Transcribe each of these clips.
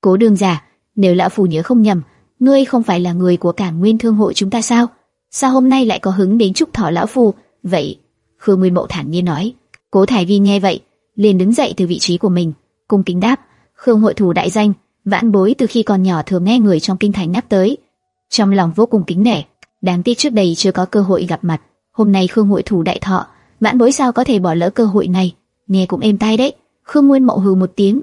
Cố Đường giả, nếu lão phù nhớ không nhầm, ngươi không phải là người của Cản Nguyên Thương hội chúng ta sao? Sao hôm nay lại có hứng đến chúc thọ lão phù? Vậy, Khương Nguyên Mậu thản nhiên nói. Cố Thải Vi nghe vậy, liền đứng dậy từ vị trí của mình, cung kính đáp: "Khương hội thủ đại danh, vãn bối từ khi còn nhỏ thường nghe người trong kinh thành nhắc tới, trong lòng vô cùng kính nể. Đáng tiếc trước đây chưa có cơ hội gặp mặt, hôm nay Khương hội thủ đại thọ, vãn bối sao có thể bỏ lỡ cơ hội này? Nghe cũng êm tai đấy." Khương Nguyên Mậu hừ một tiếng,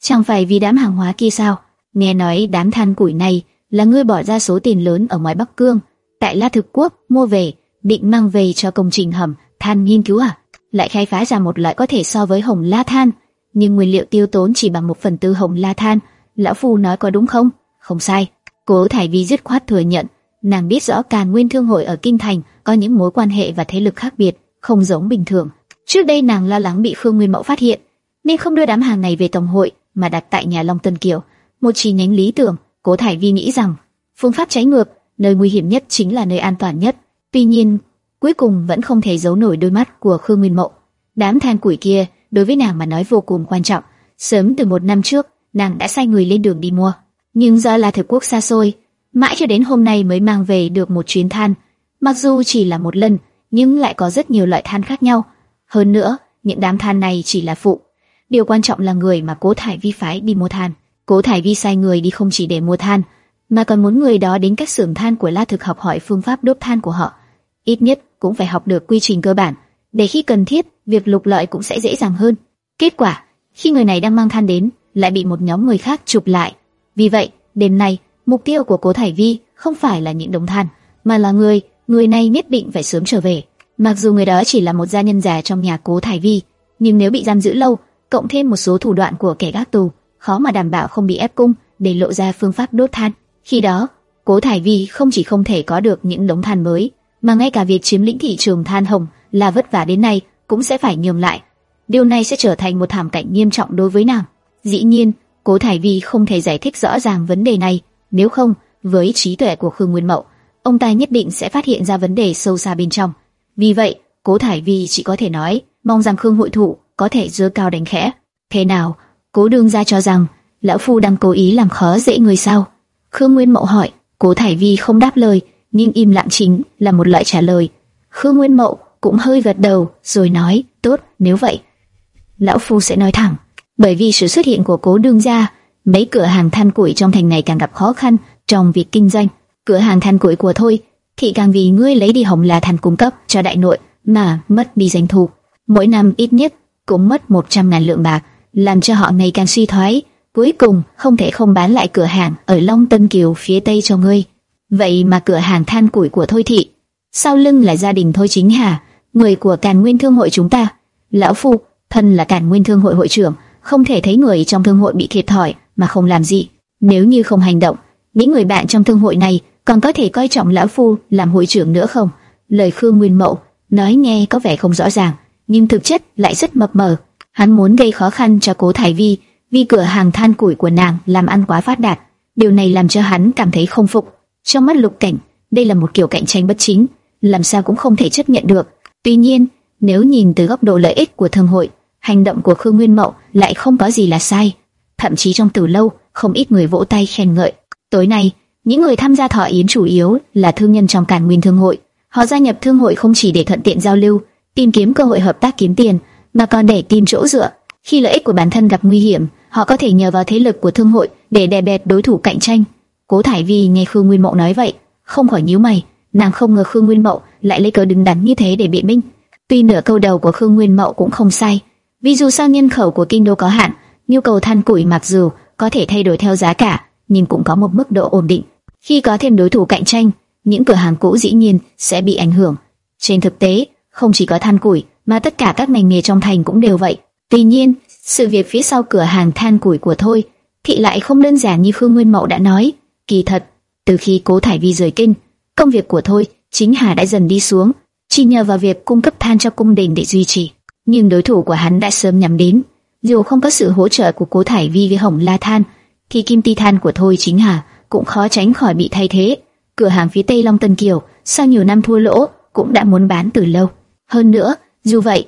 chẳng phải vì đám hàng hóa kia sao? Nghe nói đám than củi này là ngươi bỏ ra số tiền lớn ở ngoài Bắc Cương, tại La Thực Quốc mua về, định mang về cho công trình hầm than nghiên cứu à? Lại khai phá ra một loại có thể so với hồng la than, nhưng nguyên liệu tiêu tốn chỉ bằng một phần tư hồng la than. Lão phu nói có đúng không? Không sai. Cố Thải Vi dứt khoát thừa nhận, nàng biết rõ Càn Nguyên Thương hội ở kinh thành có những mối quan hệ và thế lực khác biệt, không giống bình thường. Trước đây nàng lo lắng bị Khương Nguyên mẫu phát hiện, nên không đưa đám hàng này về tổng hội mà đặt tại nhà Long Tân Kiều, một chi nhánh lý tưởng. Cố Thải Vi nghĩ rằng phương pháp trái ngược, nơi nguy hiểm nhất chính là nơi an toàn nhất. Tuy nhiên, cuối cùng vẫn không thể giấu nổi đôi mắt của Khương Nguyên Mộ. Đám than củi kia đối với nàng mà nói vô cùng quan trọng. Sớm từ một năm trước, nàng đã sai người lên đường đi mua, nhưng do là thực quốc xa xôi, mãi cho đến hôm nay mới mang về được một chuyến than. Mặc dù chỉ là một lần, nhưng lại có rất nhiều loại than khác nhau. Hơn nữa, những đám than này chỉ là phụ. Điều quan trọng là người mà Cố Thải Vi phái đi mua than. Cố Thải Vi sai người đi không chỉ để mua than, mà còn muốn người đó đến các xưởng than của La Thực học hỏi phương pháp đốt than của họ. Ít nhất cũng phải học được quy trình cơ bản, để khi cần thiết, việc lục lợi cũng sẽ dễ dàng hơn. Kết quả, khi người này đang mang than đến, lại bị một nhóm người khác chụp lại. Vì vậy, đêm nay, mục tiêu của Cố Thải Vi không phải là những đống than, mà là người, người này nhất định phải sớm trở về. Mặc dù người đó chỉ là một gia nhân già trong nhà Cố Thải Vi, nhưng nếu bị giam giữ lâu, cộng thêm một số thủ đoạn của kẻ gác tù, khó mà đảm bảo không bị ép cung để lộ ra phương pháp đốt than. Khi đó, Cố Thải Vi không chỉ không thể có được những đống than mới, mà ngay cả việc chiếm lĩnh thị trường than hồng là vất vả đến nay cũng sẽ phải nhường lại. Điều này sẽ trở thành một thảm cảnh nghiêm trọng đối với nàng. Dĩ nhiên, Cố Thải Vi không thể giải thích rõ ràng vấn đề này, nếu không, với trí tuệ của Khương Nguyên Mậu, ông ta nhất định sẽ phát hiện ra vấn đề sâu xa bên trong. Vì vậy, Cố Thải Vi chỉ có thể nói, mong rằng Khương hội thụ có thể dưa cao đánh khẽ. Thế nào? Cố đương gia cho rằng lão phu đang cố ý làm khó dễ người sao? Khương Nguyên Mậu hỏi. Cố Thải Vi không đáp lời, nhưng im lặng chính là một loại trả lời. Khương Nguyên Mậu cũng hơi gật đầu, rồi nói, tốt, nếu vậy, lão phu sẽ nói thẳng. Bởi vì sự xuất hiện của cố đương gia, mấy cửa hàng than củi trong thành này càng gặp khó khăn trong việc kinh doanh. Cửa hàng than củi của thôi, thì càng vì ngươi lấy đi hồng là than cung cấp cho đại nội mà mất đi doanh thu. Mỗi năm ít nhất cũng mất 100 ngàn lượng bạc, làm cho họ ngày càng suy thoái. Cuối cùng không thể không bán lại cửa hàng ở Long Tân Kiều phía tây cho ngươi. Vậy mà cửa hàng than củi của Thôi Thị, sau lưng là gia đình Thôi Chính Hà, người của Càn Nguyên Thương hội chúng ta. Lão Phu, thân là Càn Nguyên Thương hội hội trưởng, không thể thấy người trong thương hội bị thiệt thòi mà không làm gì. Nếu như không hành động, những người bạn trong thương hội này còn có thể coi trọng Lão Phu làm hội trưởng nữa không? Lời Khương Nguyên Mậu nói nghe có vẻ không rõ ràng, nhưng thực chất lại rất mập mờ. Hắn muốn gây khó khăn cho Cố Thải Vi, vì cửa hàng than củi của nàng làm ăn quá phát đạt. Điều này làm cho hắn cảm thấy không phục. Trong mắt Lục Cảnh, đây là một kiểu cạnh tranh bất chính, làm sao cũng không thể chấp nhận được. Tuy nhiên, nếu nhìn từ góc độ lợi ích của thương hội, hành động của Khương Nguyên Mậu lại không có gì là sai. Thậm chí trong từ lâu, không ít người vỗ tay khen ngợi. Tối nay, những người tham gia thọ yến chủ yếu là thương nhân trong cản Nguyên Thương hội. Họ gia nhập thương hội không chỉ để thuận tiện giao lưu, tìm kiếm cơ hội hợp tác kiếm tiền, mà còn để tìm chỗ dựa. Khi lợi ích của bản thân gặp nguy hiểm, họ có thể nhờ vào thế lực của thương hội để đè bẹt đối thủ cạnh tranh. Cố Thải Vi nghe Khương Nguyên Mậu nói vậy, không khỏi nhíu mày, nàng không ngờ Khương Nguyên Mậu lại lấy cớ đứng đắn như thế để biện minh. Tuy nửa câu đầu của Khương Nguyên Mậu cũng không sai, vì dù sao nhân khẩu của kinh đô có hạn, nhu cầu than củi mặc dù có thể thay đổi theo giá cả, nhưng cũng có một mức độ ổn định. Khi có thêm đối thủ cạnh tranh, những cửa hàng cũ dĩ nhiên sẽ bị ảnh hưởng. Trên thực tế, không chỉ có than củi, mà tất cả các ngành nghề trong thành cũng đều vậy. Tuy nhiên, sự việc phía sau cửa hàng than củi của thôi, thị lại không đơn giản như Khương Nguyên Mậu đã nói. Kỳ thật, từ khi Cố Thải Vi rời kinh, công việc của thôi chính Hà đã dần đi xuống, chỉ nhờ vào việc cung cấp than cho cung đình để duy trì. Nhưng đối thủ của hắn đã sớm nhắm đến, dù không có sự hỗ trợ của Cố Thải Vi với Hồng La Than, thì kim ti than của thôi chính Hà cũng khó tránh khỏi bị thay thế. Cửa hàng phía Tây Long Tân Kiều sau nhiều năm thua lỗ cũng đã muốn bán từ lâu. Hơn nữa, dù vậy,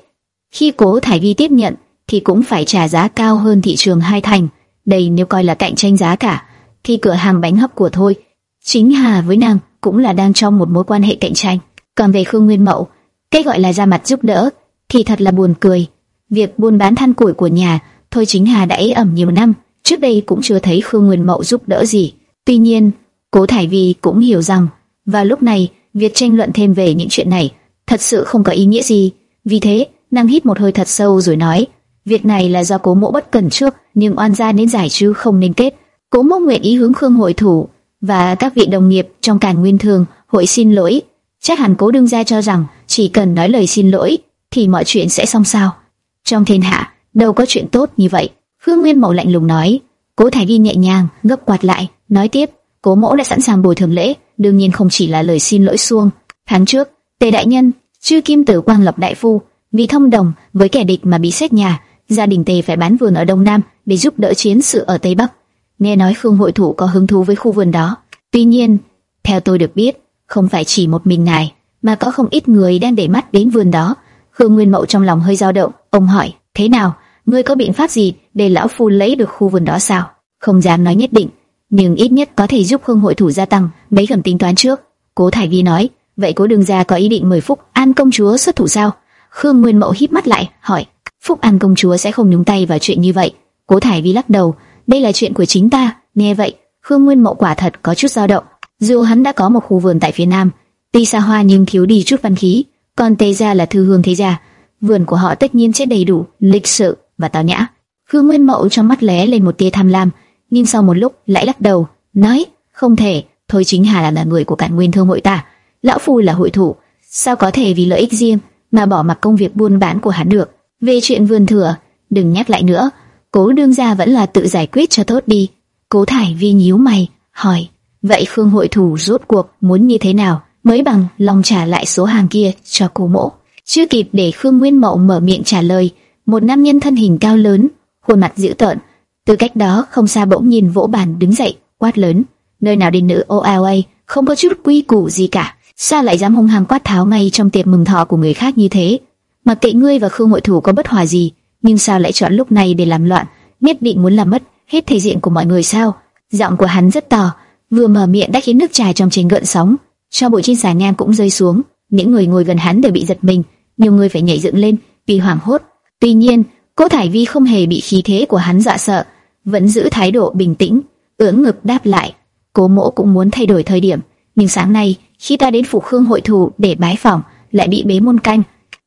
khi Cố Thải Vi tiếp nhận thì cũng phải trả giá cao hơn thị trường hai thành Đây nếu coi là cạnh tranh giá cả, thì cửa hàng bánh hấp của thôi, chính Hà với nàng cũng là đang trong một mối quan hệ cạnh tranh. Còn về Khương Nguyên Mậu, cái gọi là ra mặt giúp đỡ, thì thật là buồn cười. Việc buôn bán than củi của nhà, thôi chính Hà đã ế ẩm nhiều năm, trước đây cũng chưa thấy Khương Nguyên Mậu giúp đỡ gì. Tuy nhiên, Cố Thải Vi cũng hiểu rằng, và lúc này, việc tranh luận thêm về những chuyện này thật sự không có ý nghĩa gì. Vì thế, nàng hít một hơi thật sâu rồi nói, việc này là do cố mộ bất cẩn trước, nhưng oan gia nên giải chứ không nên kết. Cố mộ nguyện ý hướng Khương hội thủ và các vị đồng nghiệp trong càn nguyên thường hội xin lỗi. Chắc hẳn cố đương gia cho rằng chỉ cần nói lời xin lỗi thì mọi chuyện sẽ xong sao. Trong thiên hạ, đâu có chuyện tốt như vậy. Khương Nguyên Mậu lạnh lùng nói. Cố Thái Vi nhẹ nhàng gấp quạt lại, nói tiếp. Cố mẫu đã sẵn sàng bồi thường lễ, đương nhiên không chỉ là lời xin lỗi xuông. Tháng trước, Tề đại nhân, chư kim tử Quang lập đại phu, vì thông đồng với kẻ địch mà bị xét nhà, gia đình Tề phải bán vườn ở Đông Nam để giúp đỡ chiến sự ở Tây Bắc. Nghe nói Khương hội thủ có hứng thú với khu vườn đó. Tuy nhiên, theo tôi được biết, không phải chỉ một mình ngài, mà có không ít người đang để mắt đến vườn đó. Khương Nguyên Mậu trong lòng hơi dao động, ông hỏi: thế nào, ngươi có biện pháp gì để lão phu lấy được khu vườn đó sao? Không dám nói nhất định, nhưng ít nhất có thể giúp Khương hội thủ gia tăng mấy phần tính toán trước. Cố Thải Vi nói: vậy cố đường gia có ý định mời Phúc An công chúa xuất thủ sao? Khương Nguyên Mậu híp mắt lại, hỏi: Phúc An công chúa sẽ không nhúng tay vào chuyện như vậy. Cố Thải Vi lắc đầu: đây là chuyện của chính ta. Nghe vậy, Khương Nguyên Mậu quả thật có chút dao động. Dù hắn đã có một khu vườn tại phía nam, tuy xa hoa nhưng thiếu đi chút văn khí, còn Tề gia là thư hương thế gia, vườn của họ tất nhiên sẽ đầy đủ lịch sự và tao nhã. Khương Nguyên Mậu trong mắt lóe lên một tia tham lam, nhưng sau một lúc lại lắc đầu, nói: không thể, thôi chính Hà là, là người của cản nguyên thương hội ta, lão phu là hội thủ, sao có thể vì lợi ích riêng mà bỏ mặc công việc buôn bán của hắn được? Về chuyện vườn thừa, đừng nhắc lại nữa, cố đương gia vẫn là tự giải quyết cho tốt đi. Cố Thải Vi nhíu mày, hỏi: vậy Khương hội thủ rốt cuộc muốn như thế nào mới bằng lòng trả lại số hàng kia cho cô mỗ? Chưa kịp để Khương Nguyên Mậu mở miệng trả lời, một nam nhân thân hình cao lớn, khuôn mặt dữ tợn, từ cách đó không xa bỗng nhìn vỗ bàn đứng dậy, quát lớn: nơi nào đi nữ OLA, không có chút quy củ gì cả, sao lại dám hung hăng quát tháo ngay trong tiệc mừng thọ của người khác như thế? Mặc kệ ngươi và Khương hội thủ có bất hòa gì, nhưng sao lại chọn lúc này để làm loạn, nhất định muốn làm mất hết thể diện của mọi người sao? Giọng của hắn rất to, vừa mở miệng đã khiến nước trà trong chén gợn sóng, cho bụi trên xà ngang cũng rơi xuống, những người ngồi gần hắn đều bị giật mình, nhiều người phải nhảy dựng lên vì hoảng hốt. Tuy nhiên, Cố Thải Vi không hề bị khí thế của hắn dọa sợ, vẫn giữ thái độ bình tĩnh, ưỡn ngực đáp lại. Cố Mỗ cũng muốn thay đổi thời điểm, nhưng sáng nay khi ta đến phủ Khương hội thủ để bái phỏng, lại bị bế môn canh.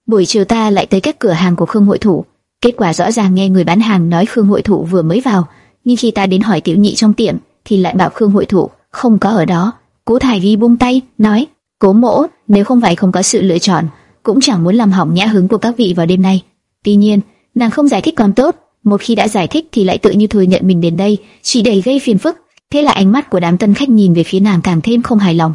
Buổi chiều ta lại tới các cửa hàng của Khương hội thủ, kết quả rõ ràng nghe người bán hàng nói Khương hội thủ vừa mới vào, nhưng khi ta đến hỏi tiểu nhị trong tiệm thì lại bảo Khương hội thủ không có ở đó. Cố Thải Vi buông tay, nói: Cố Mỗ, nếu không phải không có sự lựa chọn, cũng chẳng muốn làm hỏng nhã hứng của các vị vào đêm nay. Tuy nhiên, nàng không giải thích còn tốt, một khi đã giải thích thì lại tự như thừa nhận mình đến đây chỉ để gây phiền phức. Thế là ánh mắt của đám tân khách nhìn về phía nàng càng thêm không hài lòng.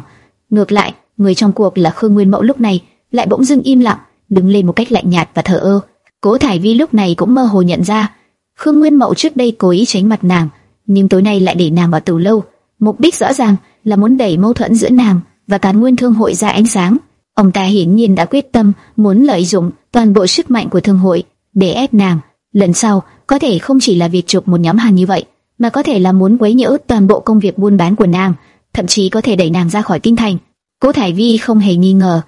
Ngược lại, người trong cuộc là Khương Nguyên Mậu lúc này lại bỗng dưng im lặng, đứng lên một cách lạnh nhạt và thờ ơ. Cố Thải Vi lúc này cũng mơ hồ nhận ra, Khương Nguyên Mậu trước đây cố ý tránh mặt nàng, nhưng tối nay lại để nàng vào tù lâu. Mục đích rõ ràng là muốn đẩy mâu thuẫn giữa nàng và Càn Nguyên Thương hội ra ánh sáng. Ông ta hiển nhiên đã quyết tâm muốn lợi dụng toàn bộ sức mạnh của thương hội để ép nàng. Lần sau, có thể không chỉ là việc chụp một nhóm hàng như vậy, mà có thể là muốn quấy nhiễu toàn bộ công việc buôn bán của nàng, thậm chí có thể đẩy nàng ra khỏi kinh thành. Cố Thải Vi không hề nghi ngờ,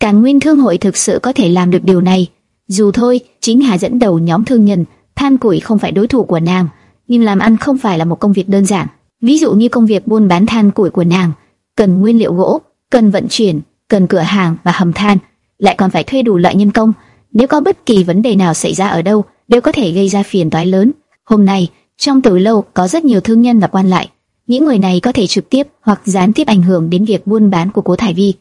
Càn Nguyên Thương hội thực sự có thể làm được điều này. Dù thôi, chính Hà dẫn đầu nhóm thương nhân, than củi không phải đối thủ của nàng, nhưng làm ăn không phải là một công việc đơn giản. Ví dụ như công việc buôn bán than củi của nàng, cần nguyên liệu gỗ, cần vận chuyển, cần cửa hàng và hầm than, lại còn phải thuê đủ loại nhân công. Nếu có bất kỳ vấn đề nào xảy ra ở đâu, đều có thể gây ra phiền toái lớn. Hôm nay, trong từ lâu có rất nhiều thương nhân và quan lại. Những người này có thể trực tiếp hoặc gián tiếp ảnh hưởng đến việc buôn bán của Cố Thải Vi.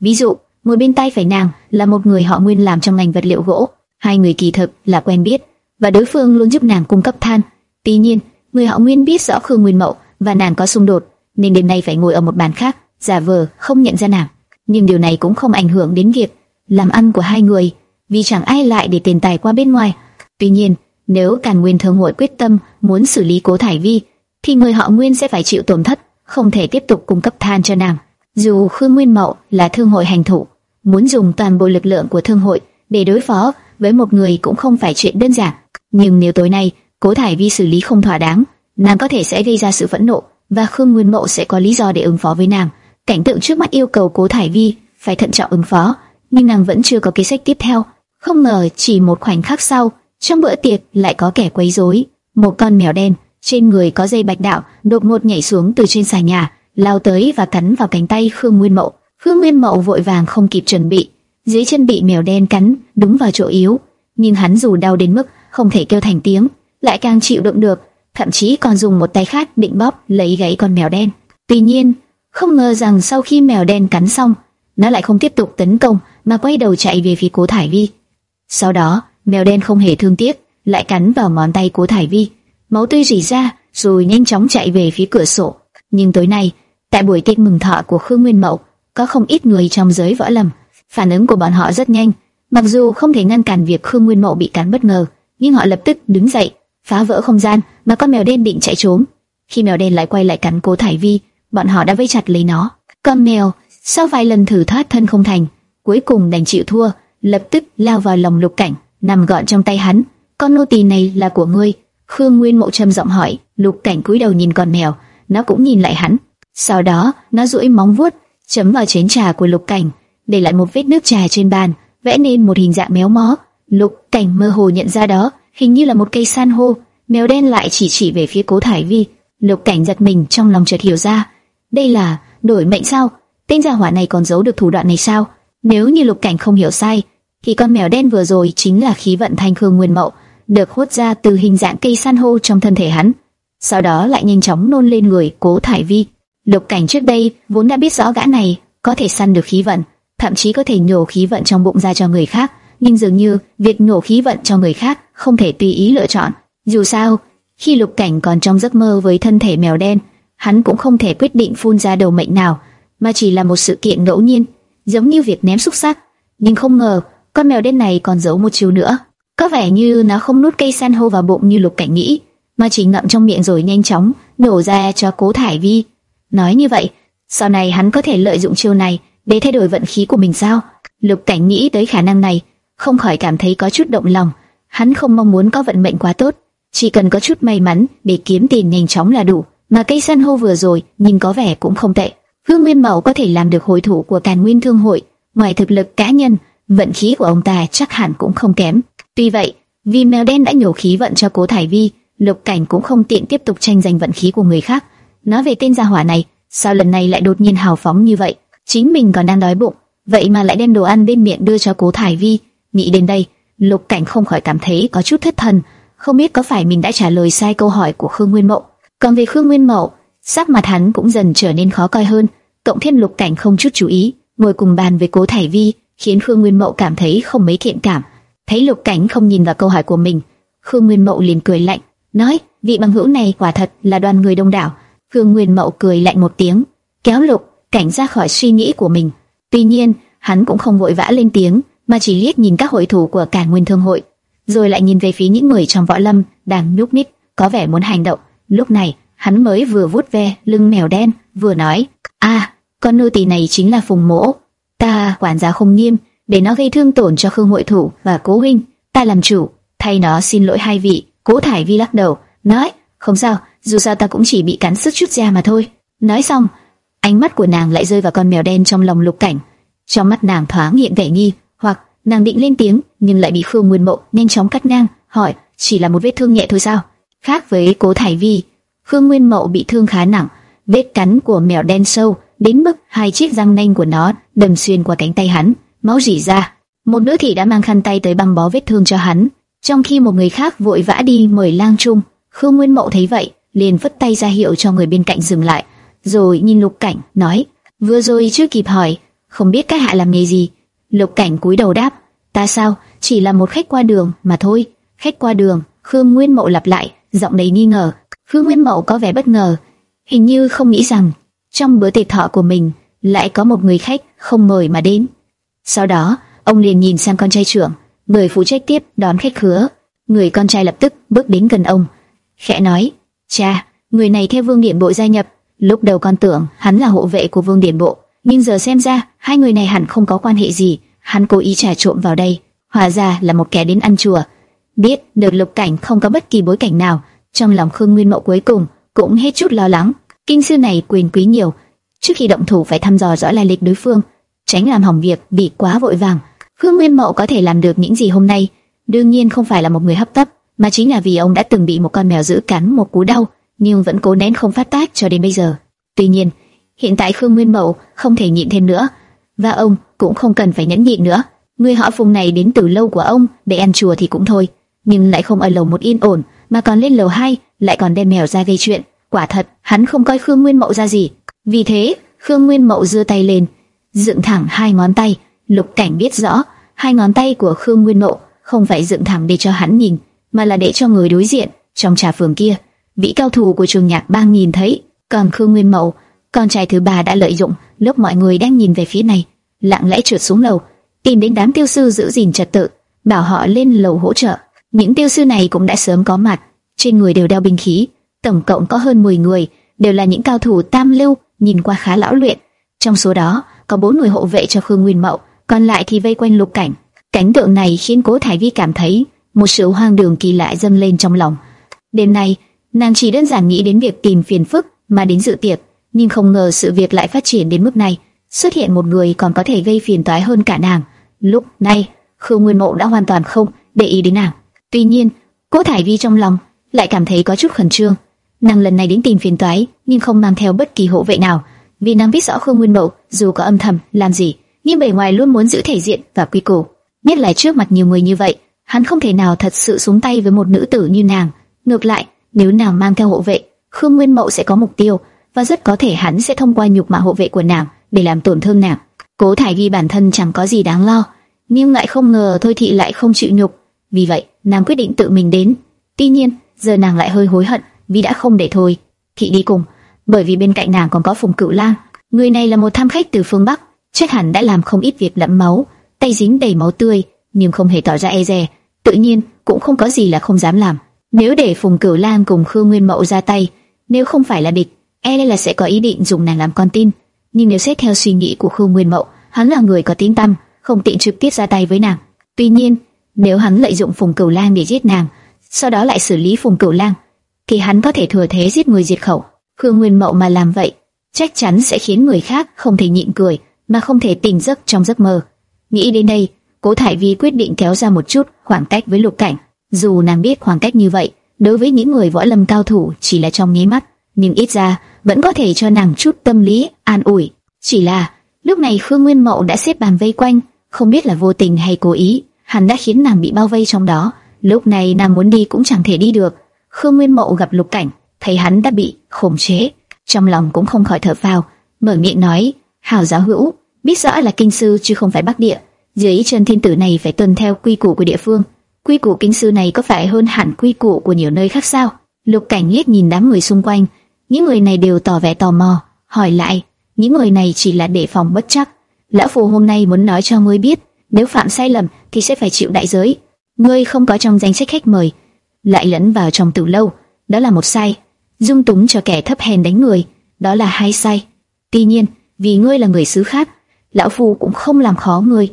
Ví dụ, ngồi bên tay phải nàng là một người họ Nguyên làm trong ngành vật liệu gỗ, hai người kỳ thực là quen biết và đối phương luôn giúp nàng cung cấp than. Tuy nhiên, người họ Nguyên biết rõ Khương Nguyên Mậu và nàng có xung đột, nên đêm nay phải ngồi ở một bàn khác, giả vờ không nhận ra nàng. Nhưng điều này cũng không ảnh hưởng đến việc làm ăn của hai người, vì chẳng ai lại để tiền tài qua bên ngoài. Tuy nhiên, nếu Càn Nguyên Thương hội quyết tâm muốn xử lý Cố Thải Vi, thì người họ Nguyên sẽ phải chịu tổn thất, không thể tiếp tục cung cấp than cho nàng. Dù Khương Nguyên Mậu là thương hội hành thủ, muốn dùng toàn bộ lực lượng của thương hội để đối phó với một người cũng không phải chuyện đơn giản. Nhưng nếu tối nay Cố Thải Vi xử lý không thỏa đáng, nàng có thể sẽ gây ra sự phẫn nộ và Khương Nguyên mậu sẽ có lý do để ứng phó với nàng. Cảnh tượng trước mắt yêu cầu Cố Thải Vi phải thận trọng ứng phó, nhưng nàng vẫn chưa có kế sách tiếp theo. Không ngờ chỉ một khoảnh khắc sau, trong bữa tiệc lại có kẻ quấy rối. Một con mèo đen trên người có dây bạch đạo đột ngột nhảy xuống từ trên xà nhà, lao tới và cắn vào cánh tay Khương Nguyên mậu Khương Nguyên mậu vội vàng không kịp chuẩn bị, dưới chân bị mèo đen cắn đúng vào chỗ yếu, nhưng hắn dù đau đến mức không thể kêu thành tiếng, lại càng chịu đựng được, thậm chí còn dùng một tay khác định bóp lấy gáy con mèo đen. Tuy nhiên, không ngờ rằng sau khi mèo đen cắn xong, nó lại không tiếp tục tấn công mà quay đầu chạy về phía Cố Thải Vi. Sau đó, mèo đen không hề thương tiếc, lại cắn vào ngón tay của Thải Vi, máu tươi rỉ ra, rồi nhanh chóng chạy về phía cửa sổ. Nhưng tối nay, tại buổi tiệc mừng thọ của Khương Nguyên Mậu, có không ít người trong giới võ lâm, phản ứng của bọn họ rất nhanh, mặc dù không thể ngăn cản việc Khương Nguyên Mậu bị cắn bất ngờ, nhưng họ lập tức đứng dậy, phá vỡ không gian mà con mèo đen định chạy trốn. Khi mèo đen lại quay lại cắn Cố Thải Vi, bọn họ đã vây chặt lấy nó. Con mèo sau vài lần thử thoát thân không thành, cuối cùng đành chịu thua, lập tức lao vào lòng Lục Cảnh, nằm gọn trong tay hắn. Con nô tỳ này là của ngươi. Khương Nguyên Mộ trầm giọng hỏi. Lục Cảnh cúi đầu nhìn con mèo, nó cũng nhìn lại hắn. Sau đó, nó duỗi móng vuốt chấm vào chén trà của Lục Cảnh, để lại một vết nước trà trên bàn, vẽ nên một hình dạng méo mó. Lục Cảnh mơ hồ nhận ra đó, hình như là một cây san hô. Mèo đen lại chỉ chỉ về phía Cố Thải Vi. Lục Cảnh giật mình trong lòng chợt hiểu ra, đây là đổi mệnh sao? Tên gia hỏa này còn giấu được thủ đoạn này sao? Nếu như Lục Cảnh không hiểu sai, thì con mèo đen vừa rồi chính là khí vận thanh khương nguyên mậu, được hút ra từ hình dạng cây san hô trong thân thể hắn. Sau đó lại nhanh chóng nôn lên người Cố Thải Vi. Lục Cảnh trước đây vốn đã biết rõ gã này có thể săn được khí vận, thậm chí có thể nhổ khí vận trong bụng ra cho người khác, nhưng dường như việc nhổ khí vận cho người khác không thể tùy ý lựa chọn. Dù sao, khi Lục Cảnh còn trong giấc mơ với thân thể mèo đen, hắn cũng không thể quyết định phun ra đầu mệnh nào, mà chỉ là một sự kiện ngẫu nhiên, giống như việc ném xúc sắc. Nhưng không ngờ, con mèo đen này còn giấu một chiều nữa. Có vẻ như nó không nuốt cây san hô vào bụng như Lục Cảnh nghĩ, mà chỉ ngậm trong miệng rồi nhanh chóng nổ ra cho Cố Thải Vi. Nói như vậy, sau này hắn có thể lợi dụng chiêu này để thay đổi vận khí của mình sao? Lục Cảnh nghĩ tới khả năng này, không khỏi cảm thấy có chút động lòng. Hắn không mong muốn có vận mệnh quá tốt, chỉ cần có chút may mắn để kiếm tiền nhanh chóng là đủ. Mà cây san hô vừa rồi nhìn có vẻ cũng không tệ. Hương Nguyên Mậu có thể làm được hồi thủ của Càn Nguyên Thương hội, ngoài thực lực cá nhân, vận khí của ông ta chắc hẳn cũng không kém. Tuy vậy, vì mèo đen đã nhổ khí vận cho Cố Thải Vi, Lục Cảnh cũng không tiện tiếp tục tranh giành vận khí của người khác. Nói về tên gia hỏa này, sao lần này lại đột nhiên hào phóng như vậy? Chính mình còn đang đói bụng, vậy mà lại đem đồ ăn bên miệng đưa cho Cố Thải Vi. Nghĩ đến đây, Lục Cảnh không khỏi cảm thấy có chút thất thần, không biết có phải mình đã trả lời sai câu hỏi của Khương Nguyên Mậu. Còn về Khương Nguyên Mậu, sắc mặt hắn cũng dần trở nên khó coi hơn, cộng thêm Lục Cảnh không chút chú ý, ngồi cùng bàn với Cố Thải Vi, khiến Khương Nguyên Mậu cảm thấy không mấy thiện cảm. Thấy Lục Cảnh không nhìn vào câu hỏi của mình, Khương Nguyên Mậu liền cười lạnh, nói: "Vị bằng hữu này quả thật là đoàn người đông đảo." Khương Nguyên Mậu cười lạnh một tiếng, kéo Lục Cảnh ra khỏi suy nghĩ của mình. Tuy nhiên, hắn cũng không vội vã lên tiếng, mà chỉ liếc nhìn các hội thủ của cả Nguyên Thương hội, rồi lại nhìn về phía những người trong võ lâm đang nhúc nhích, có vẻ muốn hành động. Lúc này, hắn mới vừa vuốt ve lưng mèo đen, vừa nói: "A, con nô tỳ này chính là Phùng Mỗ. Ta quản giáo không nghiêm, để nó gây thương tổn cho Khương Hội Thủ và Cố huynh, ta làm chủ, thay nó xin lỗi hai vị." Cố Thải Vi lắc đầu, nói: "Không sao, dù sao ta cũng chỉ bị cắn sức chút da mà thôi." Nói xong, ánh mắt của nàng lại rơi vào con mèo đen trong lòng Lục Cảnh. Trong mắt nàng thoáng hiện vẻ nghi, hoặc nàng định lên tiếng, nhưng lại bị Khương Nguyên Mộ nhanh chóng cắt ngang, hỏi: "Chỉ là một vết thương nhẹ thôi sao?" Khác với Cố Thải Vi, Khương Nguyên Mậu bị thương khá nặng, vết cắn của mèo đen sâu đến mức hai chiếc răng nanh của nó đâm xuyên qua cánh tay hắn, máu rỉ ra. Một nữ thị đã mang khăn tay tới băng bó vết thương cho hắn, trong khi một người khác vội vã đi mời lang trung. Khương Nguyên Mậu thấy vậy, liền vất tay ra hiệu cho người bên cạnh dừng lại, rồi nhìn Lục Cảnh nói: vừa rồi chưa kịp hỏi, không biết các hạ làm nghề gì. Lục Cảnh cúi đầu đáp: ta sao, chỉ là một khách qua đường mà thôi. Khách qua đường. Khương Nguyên Mậu lặp lại, giọng đầy nghi ngờ. Khương Nguyên Mậu có vẻ bất ngờ, hình như không nghĩ rằng trong bữa tiệc thọ của mình lại có một người khách không mời mà đến. Sau đó, ông liền nhìn sang con trai trưởng, người phụ trách tiếp đón khách khứa. Người con trai lập tức bước đến gần ông, khẽ nói: "Cha, người này theo Vương Điện Bộ gia nhập. Lúc đầu con tưởng hắn là hộ vệ của Vương Điện Bộ, nhưng giờ xem ra hai người này hẳn không có quan hệ gì. Hắn cố ý trà trộn vào đây, hóa ra là một kẻ đến ăn chùa." Biết được Lục Cảnh không có bất kỳ bối cảnh nào, trong lòng Khương Nguyên Mậu cuối cùng cũng hết chút lo lắng. Kinh sư này quyền quý nhiều, trước khi động thủ phải thăm dò rõ lai lịch đối phương, tránh làm hỏng việc bị quá vội vàng. Khương Nguyên Mậu có thể làm được những gì hôm nay, đương nhiên không phải là một người hấp tấp, mà chính là vì ông đã từng bị một con mèo giữ cắn một cú đau, nhưng vẫn cố nén không phát tác cho đến bây giờ. Tuy nhiên, hiện tại Khương Nguyên Mậu không thể nhịn thêm nữa, và ông cũng không cần phải nhẫn nhịn nữa. Người họ Phùng này đến từ lâu của ông để ăn chùa thì cũng thôi, nhưng lại không ở lầu một yên ổn, mà còn lên lầu hai lại còn đem mèo ra gây chuyện. Quả thật, hắn không coi Khương Nguyên Mậu ra gì. Vì thế, Khương Nguyên Mậu giơ tay lên, dựng thẳng hai ngón tay. Lục Cảnh biết rõ, hai ngón tay của Khương Nguyên Mậu không phải dựng thẳng để cho hắn nhìn, mà là để cho người đối diện trong trà phường kia, vị cao thủ của trường nhạc bang nhìn thấy. Còn Khương Nguyên Mậu, con trai thứ ba đã lợi dụng lúc mọi người đang nhìn về phía này, lặng lẽ trượt xuống lầu, tìm đến đám tiêu sư giữ gìn trật tự, bảo họ lên lầu hỗ trợ. Những tiêu sư này cũng đã sớm có mặt, trên người đều đeo binh khí, tổng cộng có hơn 10 người, đều là những cao thủ tam lưu, nhìn qua khá lão luyện. Trong số đó, có bốn người hộ vệ cho Khương Nguyên Mậu, còn lại thì vây quanh Lục Cảnh. Cảnh tượng này khiến Cố Thải Vi cảm thấy một sự hoang đường kỳ lạ dâng lên trong lòng. Đêm nay, nàng chỉ đơn giản nghĩ đến việc tìm phiền phức mà đến dự tiệc, nhưng không ngờ sự việc lại phát triển đến mức này. Xuất hiện một người còn có thể gây phiền toái hơn cả nàng. Lúc này, Khương Nguyên Mộ đã hoàn toàn không để ý đến nàng. Tuy nhiên, Cố Thải Vi trong lòng lại cảm thấy có chút khẩn trương. Nàng lần này đến tìm phiền toái, nhưng không mang theo bất kỳ hộ vệ nào, vì nàng biết rõ Khương Nguyên mậu dù có âm thầm làm gì, nhưng bề ngoài luôn muốn giữ thể diện và quy củ. Nhất là trước mặt nhiều người như vậy, hắn không thể nào thật sự xuống tay với một nữ tử như nàng. Ngược lại, nếu nàng mang theo hộ vệ, Khương Nguyên Mậu sẽ có mục tiêu, và rất có thể hắn sẽ thông qua nhục mạ hộ vệ của nàng để làm tổn thương nàng. Cố Thải ghi bản thân chẳng có gì đáng lo, nhưng lại không ngờ Thôi Thị lại không chịu nhục, vì vậy nàng quyết định tự mình đến. Tuy nhiên, giờ nàng lại hơi hối hận vì đã không để Thôi Thị đi cùng, bởi vì bên cạnh nàng còn có Phùng Cửu Lang, người này là một tham khách từ phương Bắc, chắc hẳn đã làm không ít việc lẫm máu, tay dính đầy máu tươi, nhưng không hề tỏ ra e dè, tự nhiên cũng không có gì là không dám làm. Nếu để Phùng Cửu Lang cùng Khương Nguyên Mậu ra tay, nếu không phải là địch, e là sẽ có ý định dùng nàng làm con tin. Nhưng nếu xét theo suy nghĩ của Khương Nguyên Mậu, hắn là người có tín tâm, không tiện trực tiếp ra tay với nàng. Tuy nhiên, nếu hắn lợi dụng Phùng Cửu Lang để giết nàng, sau đó lại xử lý Phùng Cửu Lang, thì hắn có thể thừa thế giết người diệt khẩu. Khương Nguyên Mậu mà làm vậy, chắc chắn sẽ khiến người khác không thể nhịn cười, mà không thể tỉnh giấc trong giấc mơ. Nghĩ đến đây, Cố Thải Vi quyết định kéo ra một chút khoảng cách với Lục Cảnh. Dù nàng biết khoảng cách như vậy, đối với những người võ lâm cao thủ chỉ là trong nháy mắt, nhưng ít ra vẫn có thể cho nàng chút tâm lý an ủi. Chỉ là lúc này Khương Nguyên Mậu đã xếp bàn vây quanh, không biết là vô tình hay cố ý, hắn đã khiến nàng bị bao vây trong đó. Lúc này nàng muốn đi cũng chẳng thể đi được. Khương Nguyên Mậu gặp Lục Cảnh, thấy hắn đã bị khống chế, trong lòng cũng không khỏi thở phào, mở miệng nói: "Hảo giáo hữu, biết rõ là kinh sư chứ không phải bắc địa, dưới chân thiên tử này phải tuân theo quy củ của địa phương. Quy củ kinh sư này có phải hơn hẳn quy củ của nhiều nơi khác sao?" Lục Cảnh liếc nhìn đám người xung quanh, những người này đều tỏ vẻ tò mò, hỏi lại, những người này chỉ là để phòng bất chắc. Lão phù hôm nay muốn nói cho ngươi biết, nếu phạm sai lầm thì sẽ phải chịu đại giới. Ngươi không có trong danh sách khách mời, lại lẫn vào trong tử lâu, đó là một sai. Dung túng cho kẻ thấp hèn đánh người, đó là hai sai. Tuy nhiên, vì ngươi là người xứ khác, lão phu cũng không làm khó ngươi.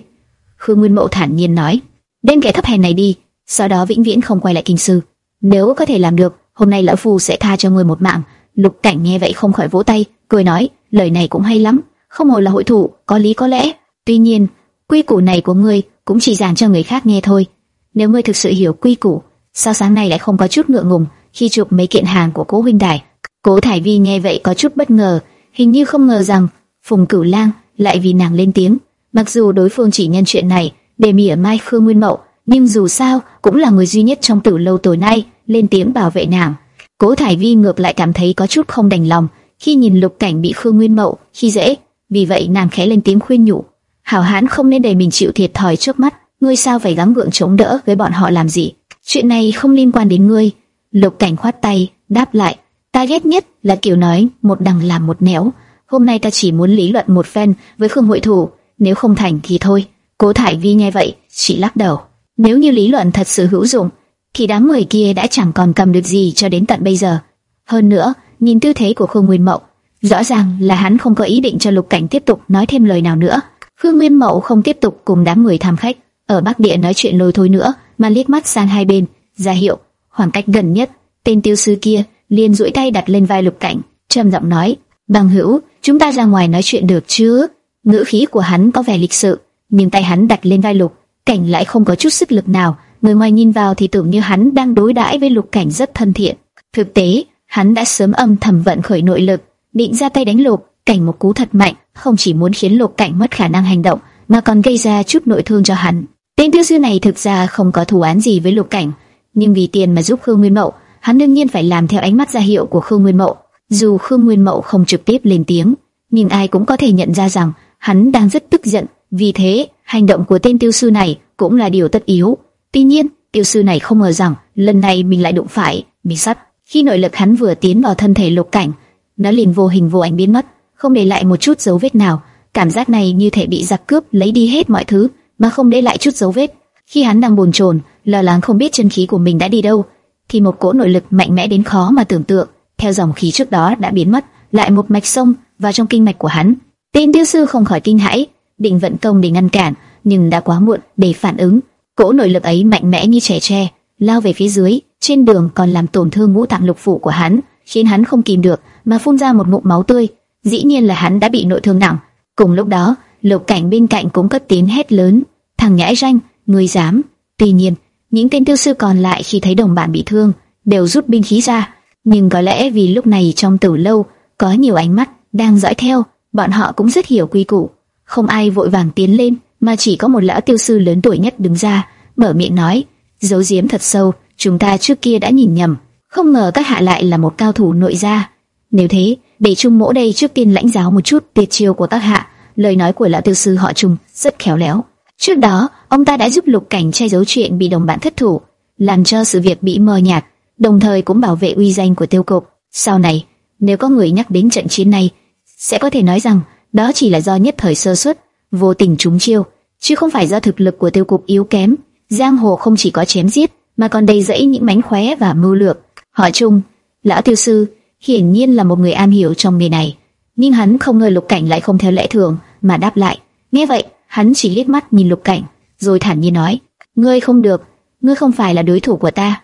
Khương Nguyên Mậu thản nhiên nói, đem kẻ thấp hèn này đi, sau đó vĩnh viễn không quay lại kinh sư. Nếu có thể làm được, hôm nay lão phu sẽ tha cho ngươi một mạng. Lục Cảnh nghe vậy không khỏi vỗ tay, cười nói, lời này cũng hay lắm, không hồi là hội thủ, có lý có lẽ. Tuy nhiên, quy củ này của ngươi cũng chỉ giảng cho người khác nghe thôi. Nếu ngươi thực sự hiểu quy củ, sao sáng nay lại không có chút ngượng ngùng khi chụp mấy kiện hàng của cố huynh đài? Cố Thải Vi nghe vậy có chút bất ngờ, hình như không ngờ rằng Phùng Cửu Lang lại vì nàng lên tiếng. Mặc dù đối phương chỉ nhân chuyện này để mỉa mai Khương Nguyên Mậu, nhưng dù sao cũng là người duy nhất trong tử lâu tối nay lên tiếng bảo vệ nàng. Cố Thải Vi ngược lại cảm thấy có chút không đành lòng khi nhìn Lục Cảnh bị Khương Nguyên Mậu khi dễ, vì vậy nàng khẽ lên tiếng khuyên nhủ: "Hảo hán không nên để mình chịu thiệt thòi trước mắt, ngươi sao phải gắng gượng chống đỡ với bọn họ làm gì? Chuyện này không liên quan đến ngươi." Lục Cảnh khoát tay, đáp lại: "Ta ghét nhất là kiểu nói một đằng làm một nẻo, hôm nay ta chỉ muốn lý luận một phen với Khương Hội Thủ, nếu không thành thì thôi." Cố Thải Vi nghe vậy, chỉ lắc đầu. Nếu như lý luận thật sự hữu dụng, thì đám người kia đã chẳng còn cầm được gì cho đến tận bây giờ. Hơn nữa, nhìn tư thế của Khương Nguyên Mậu, rõ ràng là hắn không có ý định cho Lục Cảnh tiếp tục nói thêm lời nào nữa. Khương Nguyên Mậu không tiếp tục cùng đám người tham khách ở Bắc Địa nói chuyện lôi thôi nữa, mà liếc mắt sang hai bên, ra hiệu khoảng cách gần nhất Tên tiêu sư kia liền duỗi tay đặt lên vai Lục Cảnh, trầm giọng nói: "Bằng hữu, chúng ta ra ngoài nói chuyện được chứ?" Ngữ khí của hắn có vẻ lịch sự, nhưng tay hắn đặt lên vai Lục Cảnh lại không có chút sức lực nào. Người ngoài nhìn vào thì tưởng như hắn đang đối đãi với Lục Cảnh rất thân thiện. Thực tế, hắn đã sớm âm thầm vận khởi nội lực, định ra tay đánh Lục Cảnh một cú thật mạnh, không chỉ muốn khiến Lục Cảnh mất khả năng hành động, mà còn gây ra chút nội thương cho hắn. Tên tiêu sư này thực ra không có thù án gì với Lục Cảnh, nhưng vì tiền mà giúp Khương Nguyên Mậu, hắn đương nhiên phải làm theo ánh mắt ra hiệu của Khương Nguyên Mậu. Dù Khương Nguyên Mậu không trực tiếp lên tiếng, nhưng ai cũng có thể nhận ra rằng hắn đang rất tức giận. Vì thế, hành động của tên tiêu sư này cũng là điều tất yếu. Tuy nhiên, tiêu sư này không ngờ rằng lần này mình lại đụng phải bị sắt. Khi nội lực hắn vừa tiến vào thân thể Lục Cảnh, nó liền vô hình vô ảnh biến mất, không để lại một chút dấu vết nào. Cảm giác này như thể bị giặc cướp lấy đi hết mọi thứ, mà không để lại chút dấu vết. Khi hắn đang buồn chồn, lo lắng không biết chân khí của mình đã đi đâu, thì một cỗ nội lực mạnh mẽ đến khó mà tưởng tượng, theo dòng khí trước đó đã biến mất, lại một mạch sông vào trong kinh mạch của hắn. Tên tiêu sư không khỏi kinh hãi, định vận công để ngăn cản, nhưng đã quá muộn để phản ứng. Cỗ nội lực ấy mạnh mẽ như trẻ tre, lao về phía dưới, trên đường còn làm tổn thương ngũ tạng lục phủ của hắn, khiến hắn không kìm được mà phun ra một ngụm máu tươi. Dĩ nhiên là hắn đã bị nội thương nặng. Cùng lúc đó, Lục Cảnh bên cạnh cũng cất tiếng hét lớn, "Thằng nhãi ranh, người dám!" Tuy nhiên, những tên tiêu sư còn lại khi thấy đồng bạn bị thương, đều rút binh khí ra, nhưng có lẽ vì lúc này trong tử lâu có nhiều ánh mắt đang dõi theo, bọn họ cũng rất hiểu quy củ, không ai vội vàng tiến lên, mà chỉ có một lão tiêu sư lớn tuổi nhất đứng ra, mở miệng nói, giấu giếm thật sâu, chúng ta trước kia đã nhìn nhầm, không ngờ các hạ lại là một cao thủ nội gia. Nếu thế, để Trung Mỗ đây trước tiên lãnh giáo một chút tuyệt chiêu của các hạ. Lời nói của lão tiêu sư họ Trung rất khéo léo. Trước đó, ông ta đã giúp Lục Cảnh che giấu chuyện bị đồng bạn thất thủ, làm cho sự việc bị mờ nhạt, đồng thời cũng bảo vệ uy danh của tiêu cục. Sau này, nếu có người nhắc đến trận chiến này, sẽ có thể nói rằng đó chỉ là do nhất thời sơ suất, vô tình trúng chiêu, chứ không phải do thực lực của tiêu cục yếu kém. Giang hồ không chỉ có chém giết, mà còn đầy rẫy những mánh khóe và mưu lược. Họ Trung, lão tiêu sư, hiển nhiên là một người am hiểu trong nghề này, nhưng hắn không ngờ Lục Cảnh lại không theo lẽ thường mà đáp lại. Nghe vậy, hắn chỉ liếc mắt nhìn Lục Cảnh, rồi thản nhiên nói: "Ngươi không được, ngươi không phải là đối thủ của ta."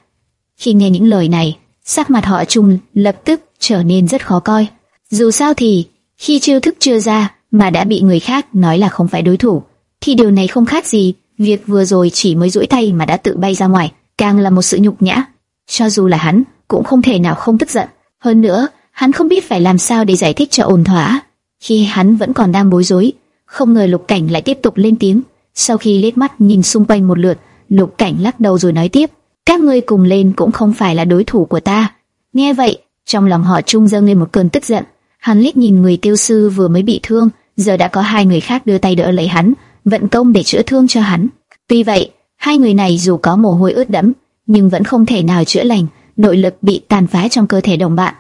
Khi nghe những lời này, sắc mặt họ Trung lập tức trở nên rất khó coi. Dù sao thì, khi chiêu thức chưa ra mà đã bị người khác nói là không phải đối thủ, thì điều này không khác gì việc vừa rồi chỉ mới duỗi tay mà đã tự bay ra ngoài, càng là một sự nhục nhã. Cho dù là hắn, cũng không thể nào không tức giận. Hơn nữa, hắn không biết phải làm sao để giải thích cho ổn thỏa. Khi hắn vẫn còn đang bối rối, không ngờ Lục Cảnh lại tiếp tục lên tiếng. Sau khi liếc mắt nhìn xung quanh một lượt, Lục Cảnh lắc đầu rồi nói tiếp: "Các ngươi cùng lên cũng không phải là đối thủ của ta." Nghe vậy, trong lòng họ trung dâng lên một cơn tức giận. Hắn liếc nhìn người tiêu sư vừa mới bị thương, giờ đã có hai người khác đưa tay đỡ lấy hắn, vận công để chữa thương cho hắn. Tuy vậy, hai người này dù có mồ hôi ướt đẫm, nhưng vẫn không thể nào chữa lành, nội lực bị tàn phá trong cơ thể đồng bạn.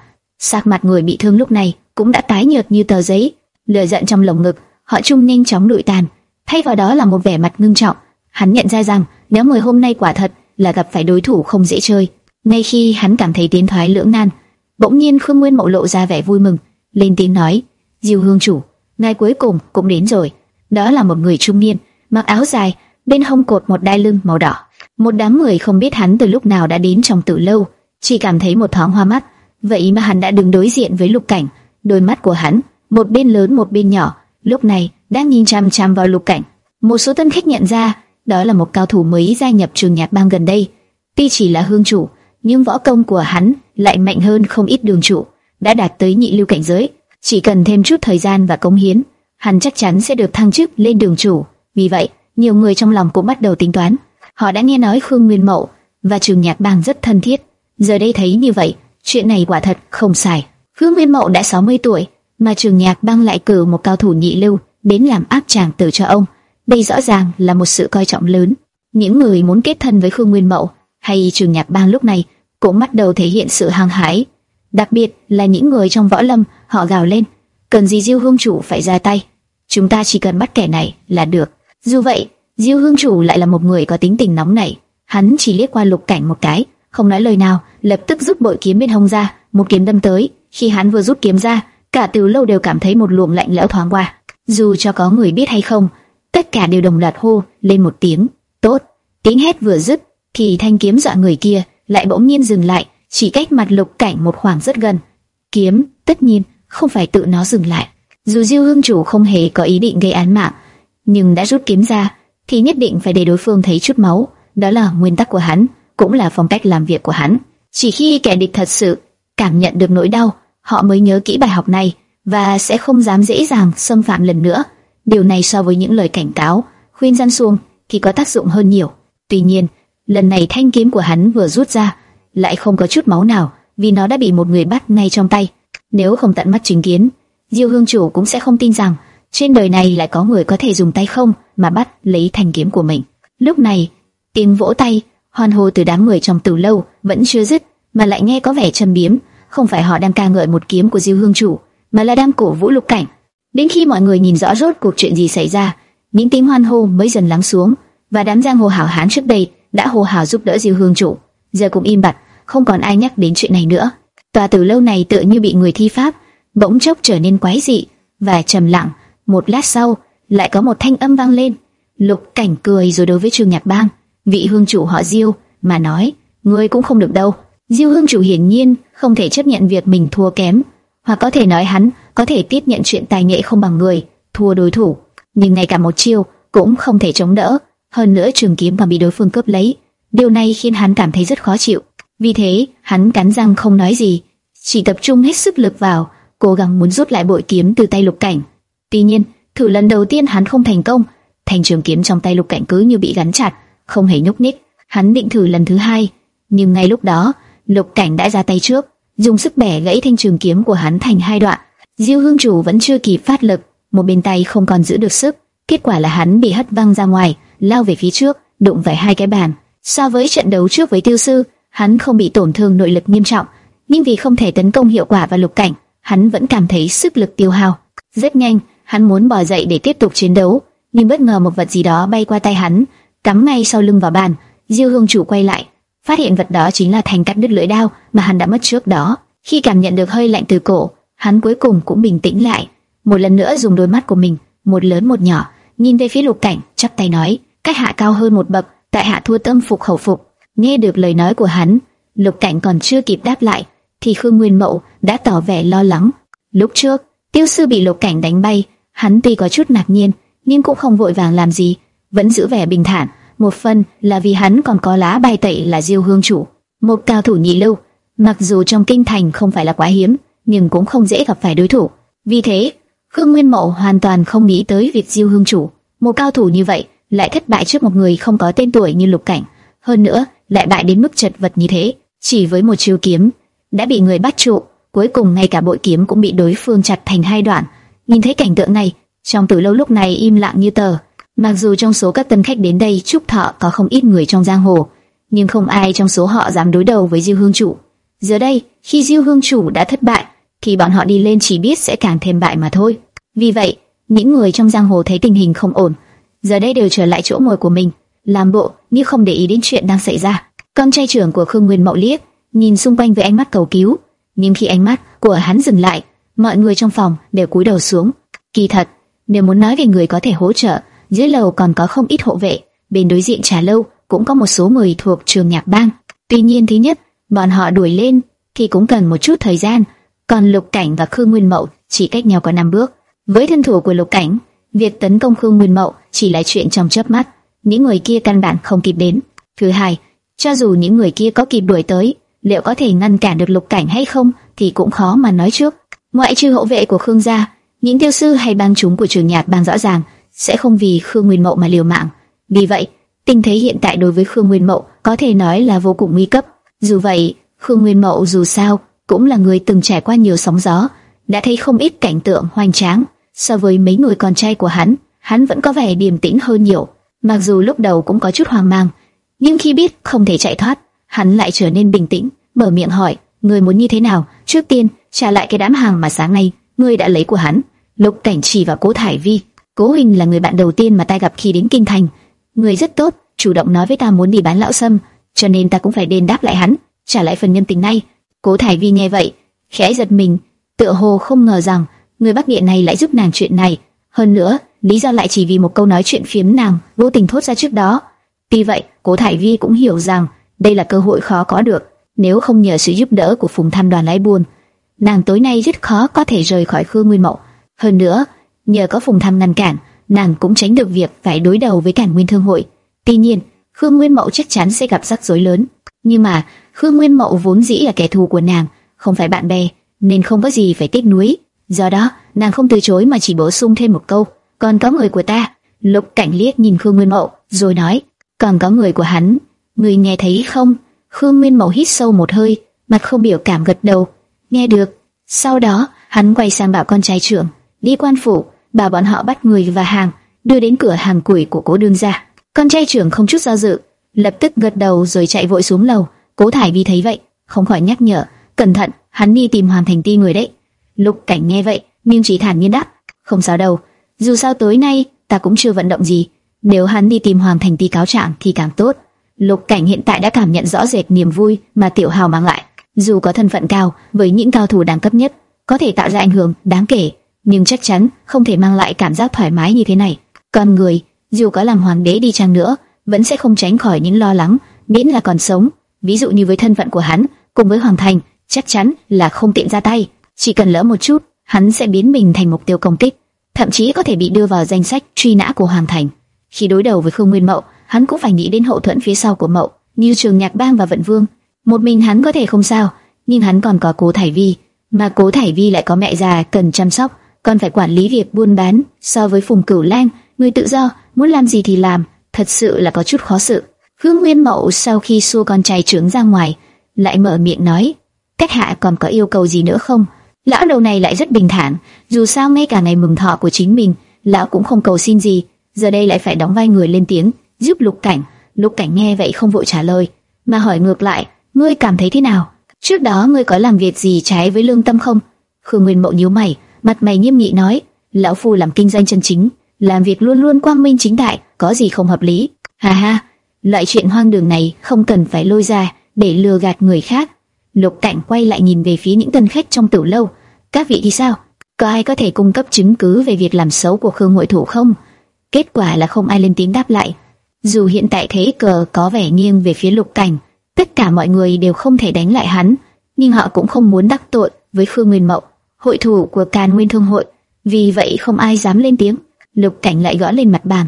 Sắc mặt người bị thương lúc này cũng đã tái nhợt như tờ giấy, lửa giận trong lồng ngực, họ trung nhanh chóng lụi tàn, thay vào đó là một vẻ mặt ngưng trọng. Hắn nhận ra rằng nếu người hôm nay quả thật là gặp phải đối thủ không dễ chơi. Ngay khi hắn cảm thấy tiến thoái lưỡng nan, bỗng nhiên Khương Nguyên Mậu lộ ra vẻ vui mừng, lên tiếng nói: "Diêu Hương chủ, ngày cuối cùng cũng đến rồi." Đó là một người trung niên, mặc áo dài, bên hông cột một đai lưng màu đỏ. Một đám người không biết hắn từ lúc nào đã đến trong tử lâu, chỉ cảm thấy một thoáng hoa mắt. Vậy mà hắn đã đứng đối diện với Lục Cảnh, đôi mắt của hắn, một bên lớn một bên nhỏ, lúc này đang nhìn chăm chăm vào Lục Cảnh. Một số tân khách nhận ra, đó là một cao thủ mới gia nhập trường nhạc bang gần đây. Tuy chỉ là hương chủ, nhưng võ công của hắn lại mạnh hơn không ít đường chủ, đã đạt tới nhị lưu cảnh giới. Chỉ cần thêm chút thời gian và công hiến, hắn chắc chắn sẽ được thăng chức lên đường chủ. Vì vậy, nhiều người trong lòng cũng bắt đầu tính toán. Họ đã nghe nói Khương Nguyên Mậu và trường nhạc bang rất thân thiết. Giờ đây thấy như vậy, chuyện này quả thật không sai. Khương Nguyên Mậu đã 60 tuổi, mà trường nhạc bang lại cử một cao thủ nhị lưu đến làm áp tràng tử cho ông. Đây rõ ràng là một sự coi trọng lớn. Những người muốn kết thân với Khương Nguyên Mậu hay trường nhạc bang lúc này cũng bắt đầu thể hiện sự hàng hái. Đặc biệt là những người trong võ lâm, họ gào lên, cần gì Diêu Hương chủ phải ra tay, chúng ta chỉ cần bắt kẻ này là được. Dù vậy, Diêu Hương chủ lại là một người có tính tình nóng nảy, hắn chỉ liếc qua Lục Cảnh một cái, không nói lời nào, lập tức rút bội kiếm bên hông ra, một kiếm đâm tới. Khi hắn vừa rút kiếm ra, cả từ lâu đều cảm thấy một luồng lạnh lẽo thoáng qua. Dù cho có người biết hay không, tất cả đều đồng loạt hô lên một tiếng. Tốt! Tiếng hét vừa dứt, thì thanh kiếm dọa người kia lại bỗng nhiên dừng lại, chỉ cách mặt Lục Cảnh một khoảng rất gần. Kiếm, tất nhiên, không phải tự nó dừng lại. Dù Diêu Hương chủ không hề có ý định gây án mạng, nhưng đã rút kiếm ra, thì nhất định phải để đối phương thấy chút máu. Đó là nguyên tắc của hắn, cũng là phong cách làm việc của hắn. Chỉ khi kẻ địch thật sự cảm nhận được nỗi đau, họ mới nhớ kỹ bài học này và sẽ không dám dễ dàng xâm phạm lần nữa. Điều này so với những lời cảnh cáo, khuyên gian xuông thì có tác dụng hơn nhiều. Tuy nhiên, lần này thanh kiếm của hắn vừa rút ra, lại không có chút máu nào, vì nó đã bị một người bắt ngay trong tay. Nếu không tận mắt chứng kiến, Diêu Hương chủ cũng sẽ không tin rằng trên đời này lại có người có thể dùng tay không mà bắt lấy thanh kiếm của mình. Lúc này, tiếng vỗ tay, hoan hô từ đám người trong tử lâu vẫn chưa dứt, mà lại nghe có vẻ trầm biếm, không phải họ đang ca ngợi một kiếm của Diêu Hương chủ, mà là đang cổ vũ Lục Cảnh. Đến khi mọi người nhìn rõ rốt cuộc chuyện gì xảy ra, những tiếng hoan hô mới dần lắng xuống, và đám giang hồ hảo hán trước đây đã hô hào giúp đỡ Diêu Hương chủ, giờ cũng im bặt, không còn ai nhắc đến chuyện này nữa. Tòa tử lâu này tựa như bị người thi pháp, bỗng chốc trở nên quái dị và trầm lặng. Một lát sau, lại có một thanh âm vang lên. Lục Cảnh cười rồi đối với Trương Nhạc Bang, vị hương chủ họ Diêu, mà nói, ngươi cũng không được đâu. Diêu hương chủ hiển nhiên không thể chấp nhận việc mình thua kém, hoặc có thể nói hắn có thể tiếp nhận chuyện tài nghệ không bằng người, thua đối thủ, nhưng ngay cả một chiêu cũng không thể chống đỡ. Hơn nữa trường kiếm còn bị đối phương cướp lấy, điều này khiến hắn cảm thấy rất khó chịu. Vì thế, hắn cắn răng không nói gì, chỉ tập trung hết sức lực vào, cố gắng muốn rút lại bội kiếm từ tay Lục Cảnh. Tuy nhiên, thử lần đầu tiên hắn không thành công, thành trường kiếm trong tay Lục Cảnh cứ như bị gắn chặt, không hề nhúc nhích. Hắn định thử lần thứ hai, nhưng ngay lúc đó, Lục Cảnh đã ra tay trước, dùng sức bẻ gãy thanh trường kiếm của hắn thành hai đoạn. Diêu Hương chủ vẫn chưa kịp phát lực, một bên tay không còn giữ được sức, kết quả là hắn bị hất văng ra ngoài, lao về phía trước, đụng phải hai cái bàn. So với trận đấu trước với Tiêu sư, hắn không bị tổn thương nội lực nghiêm trọng, nhưng vì không thể tấn công hiệu quả vào Lục Cảnh, hắn vẫn cảm thấy sức lực tiêu hao. Rất nhanh, hắn muốn bò dậy để tiếp tục chiến đấu, nhưng bất ngờ một vật gì đó bay qua tay hắn, cắm ngay sau lưng vào bàn. Diêu Hương chủ quay lại, phát hiện vật đó chính là thanh cắt đứt lưỡi đao mà hắn đã mất trước đó. Khi cảm nhận được hơi lạnh từ cổ, hắn cuối cùng cũng bình tĩnh lại, một lần nữa dùng đôi mắt của mình, một lớn một nhỏ, nhìn về phía Lục Cảnh, chắp tay nói: "Cách hạ cao hơn một bậc, tại hạ thua tâm phục khẩu phục." Nghe được lời nói của hắn, Lục Cảnh còn chưa kịp đáp lại, thì Khương Nguyên Mậu đã tỏ vẻ lo lắng. Lúc trước, Tiêu sư bị Lục Cảnh đánh bay, hắn tuy có chút ngạc nhiên, nhưng cũng không vội vàng làm gì, vẫn giữ vẻ bình thản. Một phần là vì hắn còn có lá bài tẩy là Diêu Hương chủ, một cao thủ nhị lưu, mặc dù trong kinh thành không phải là quá hiếm, nhưng cũng không dễ gặp phải đối thủ. Vì thế, Khương Nguyên Mậu hoàn toàn không nghĩ tới việc Diêu Hương chủ, một cao thủ như vậy lại thất bại trước một người không có tên tuổi như Lục Cảnh, hơn nữa lại bại đến mức chật vật như thế, chỉ với một chiêu kiếm đã bị người bắt trụ, cuối cùng ngay cả bội kiếm cũng bị đối phương chặt thành hai đoạn. Nhìn thấy cảnh tượng này, trong tử lâu lúc này im lặng như tờ. Mặc dù trong số các tân khách đến đây chúc thọ có không ít người trong giang hồ, nhưng không ai trong số họ dám đối đầu với Diêu Hương chủ. Giờ đây, khi Diêu Hương chủ đã thất bại, thì bọn họ đi lên chỉ biết sẽ càng thêm bại mà thôi. Vì vậy, những người trong giang hồ thấy tình hình không ổn, giờ đây đều trở lại chỗ ngồi của mình, làm bộ như không để ý đến chuyện đang xảy ra. Con trai trưởng của Khương Nguyên Mậu liếc, nhìn xung quanh với ánh mắt cầu cứu, nhưng khi ánh mắt của hắn dừng lại, mọi người trong phòng đều cúi đầu xuống. Kỳ thật, nếu muốn nói về người có thể hỗ trợ, dưới lầu còn có không ít hộ vệ, bên đối diện trà lâu cũng có một số người thuộc trường nhạc bang. Tuy nhiên thứ nhất, bọn họ đuổi lên thì cũng cần một chút thời gian, còn Lục Cảnh và Khương Nguyên Mậu chỉ cách nhau có năm bước. Với thân thủ của Lục Cảnh, việc tấn công Khương Nguyên Mậu chỉ là chuyện trong chớp mắt, những người kia căn bản không kịp đến. Thứ hai, cho dù những người kia có kịp đuổi tới, liệu có thể ngăn cản được Lục Cảnh hay không thì cũng khó mà nói trước. Ngoại trừ hộ vệ của Khương gia, những tiêu sư hay bang chúng của trường nhạc bang rõ ràng sẽ không vì Khương Nguyên Mậu mà liều mạng. Vì vậy, tình thế hiện tại đối với Khương Nguyên Mậu có thể nói là vô cùng nguy cấp. Dù vậy, Khương Nguyên Mậu dù sao cũng là người từng trải qua nhiều sóng gió, đã thấy không ít cảnh tượng hoành tráng. So với mấy người con trai của hắn, hắn vẫn có vẻ điềm tĩnh hơn nhiều. Mặc dù lúc đầu cũng có chút hoang mang, nhưng khi biết không thể chạy thoát, hắn lại trở nên bình tĩnh, mở miệng hỏi: người muốn như thế nào? Trước tiên, trả lại cái đám hàng mà sáng nay ngươi đã lấy của hắn." Lục Cảnh chỉ vào Cố Thải Vi. Cố Huynh là người bạn đầu tiên mà ta gặp khi đến kinh thành, người rất tốt, chủ động nói với ta muốn đi bán lão sâm, cho nên ta cũng phải đền đáp lại hắn, trả lại phần nhân tình này. Cố Thải Vi nghe vậy, khẽ giật mình, tựa hồ không ngờ rằng người Bắc Địa này lại giúp nàng chuyện này. Hơn nữa, lý do lại chỉ vì một câu nói chuyện phiếm nàng vô tình thốt ra trước đó. Tuy vậy, Cố Thải Vi cũng hiểu rằng đây là cơ hội khó có được. nếu không nhờ sự giúp đỡ của Phùng Tham đoàn lái buôn, nàng tối nay rất khó có thể rời khỏi Khương Nguyên Mậu. Hơn nữa, nhờ có Phùng Tham ngăn cản, nàng cũng tránh được việc phải đối đầu với cản Nguyên Thương hội. Tuy nhiên, Khương Nguyên Mậu chắc chắn sẽ gặp rắc rối lớn. Nhưng mà, Khương Nguyên Mậu vốn dĩ là kẻ thù của nàng, không phải bạn bè, nên không có gì phải tiếc nuối. Do đó, nàng không từ chối mà chỉ bổ sung thêm một câu, còn có người của ta. Lục Cảnh liếc nhìn Khương Nguyên Mậu, rồi nói, còn có người của hắn, người nghe thấy không? Khương Nguyên Mậu hít sâu một hơi, mặt không biểu cảm gật đầu, nghe được. Sau đó, hắn quay sang bảo con trai trưởng, đi quan phủ, bà bọn họ bắt người và hàng, đưa đến cửa hàng củi của cố đương gia. Con trai trưởng không chút do dự, lập tức gật đầu rồi chạy vội xuống lầu. Cố Thải Vi thấy vậy, không khỏi nhắc nhở, cẩn thận, hắn đi tìm hoàng Thành Ti người đấy. Lục Cảnh nghe vậy, nhưng chỉ thản nhiên đáp, không sao đâu, dù sao tối nay ta cũng chưa vận động gì, nếu hắn đi tìm Hoàng Thành Ti cáo trạng thì càng tốt. Lục Cảnh hiện tại đã cảm nhận rõ rệt niềm vui mà Tiểu Hào mang lại, dù có thân phận cao, với những cao thủ đẳng cấp nhất, có thể tạo ra ảnh hưởng đáng kể, nhưng chắc chắn không thể mang lại cảm giác thoải mái như thế này. Con người, dù có làm hoàng đế đi chăng nữa, vẫn sẽ không tránh khỏi những lo lắng, miễn là còn sống. Ví dụ như với thân phận của hắn, cùng với Hoàng Thành, chắc chắn là không tiện ra tay. Chỉ cần lỡ một chút, hắn sẽ biến mình thành mục tiêu công kích, thậm chí có thể bị đưa vào danh sách truy nã của Hoàng Thành. Khi đối đầu với Khương Nguyên Mậu, hắn cũng phải nghĩ đến hậu thuẫn phía sau của Mậu, như Trường Nhạc Bang và Vận Vương. Một mình hắn có thể không sao, nhưng hắn còn có Cố Thải Vi, mà Cố Thải Vi lại có mẹ già cần chăm sóc, còn phải quản lý việc buôn bán. So với Phùng Cửu Lang, người tự do, muốn làm gì thì làm, thật sự là có chút khó xử. Hương Nguyên Mậu sau khi xua con trai trưởng ra ngoài, lại mở miệng nói: "Các hạ còn có yêu cầu gì nữa không?" Lão đầu này lại rất bình thản, dù sao ngay cả ngày mừng thọ của chính mình, lão cũng không cầu xin gì, giờ đây lại phải đóng vai người lên tiếng, giúp Lục Cảnh. Lục Cảnh nghe vậy không vội trả lời, mà hỏi ngược lại, ngươi cảm thấy thế nào? Trước đó ngươi có làm việc gì trái với lương tâm không? Khương Nguyên Mậu nhíu mày, mặt mày nghiêm nghị nói, lão phu làm kinh doanh chân chính, làm việc luôn luôn quang minh chính đại, có gì không hợp lý? Ha ha, loại chuyện hoang đường này không cần phải lôi ra để lừa gạt người khác. Lục Cảnh quay lại nhìn về phía những tân khách trong tử lâu, các vị thì sao? Có ai có thể cung cấp chứng cứ về việc làm xấu của Khương Ngụy Thủ không? Kết quả là không ai lên tiếng đáp lại. Dù hiện tại thế cờ có vẻ nghiêng về phía Lục Cảnh, tất cả mọi người đều không thể đánh lại hắn, nhưng họ cũng không muốn đắc tội với Khương Nguyên Mậu, hội thủ của Càn Nguyên Thương hội, vì vậy không ai dám lên tiếng. Lục Cảnh lại gõ lên mặt bàn,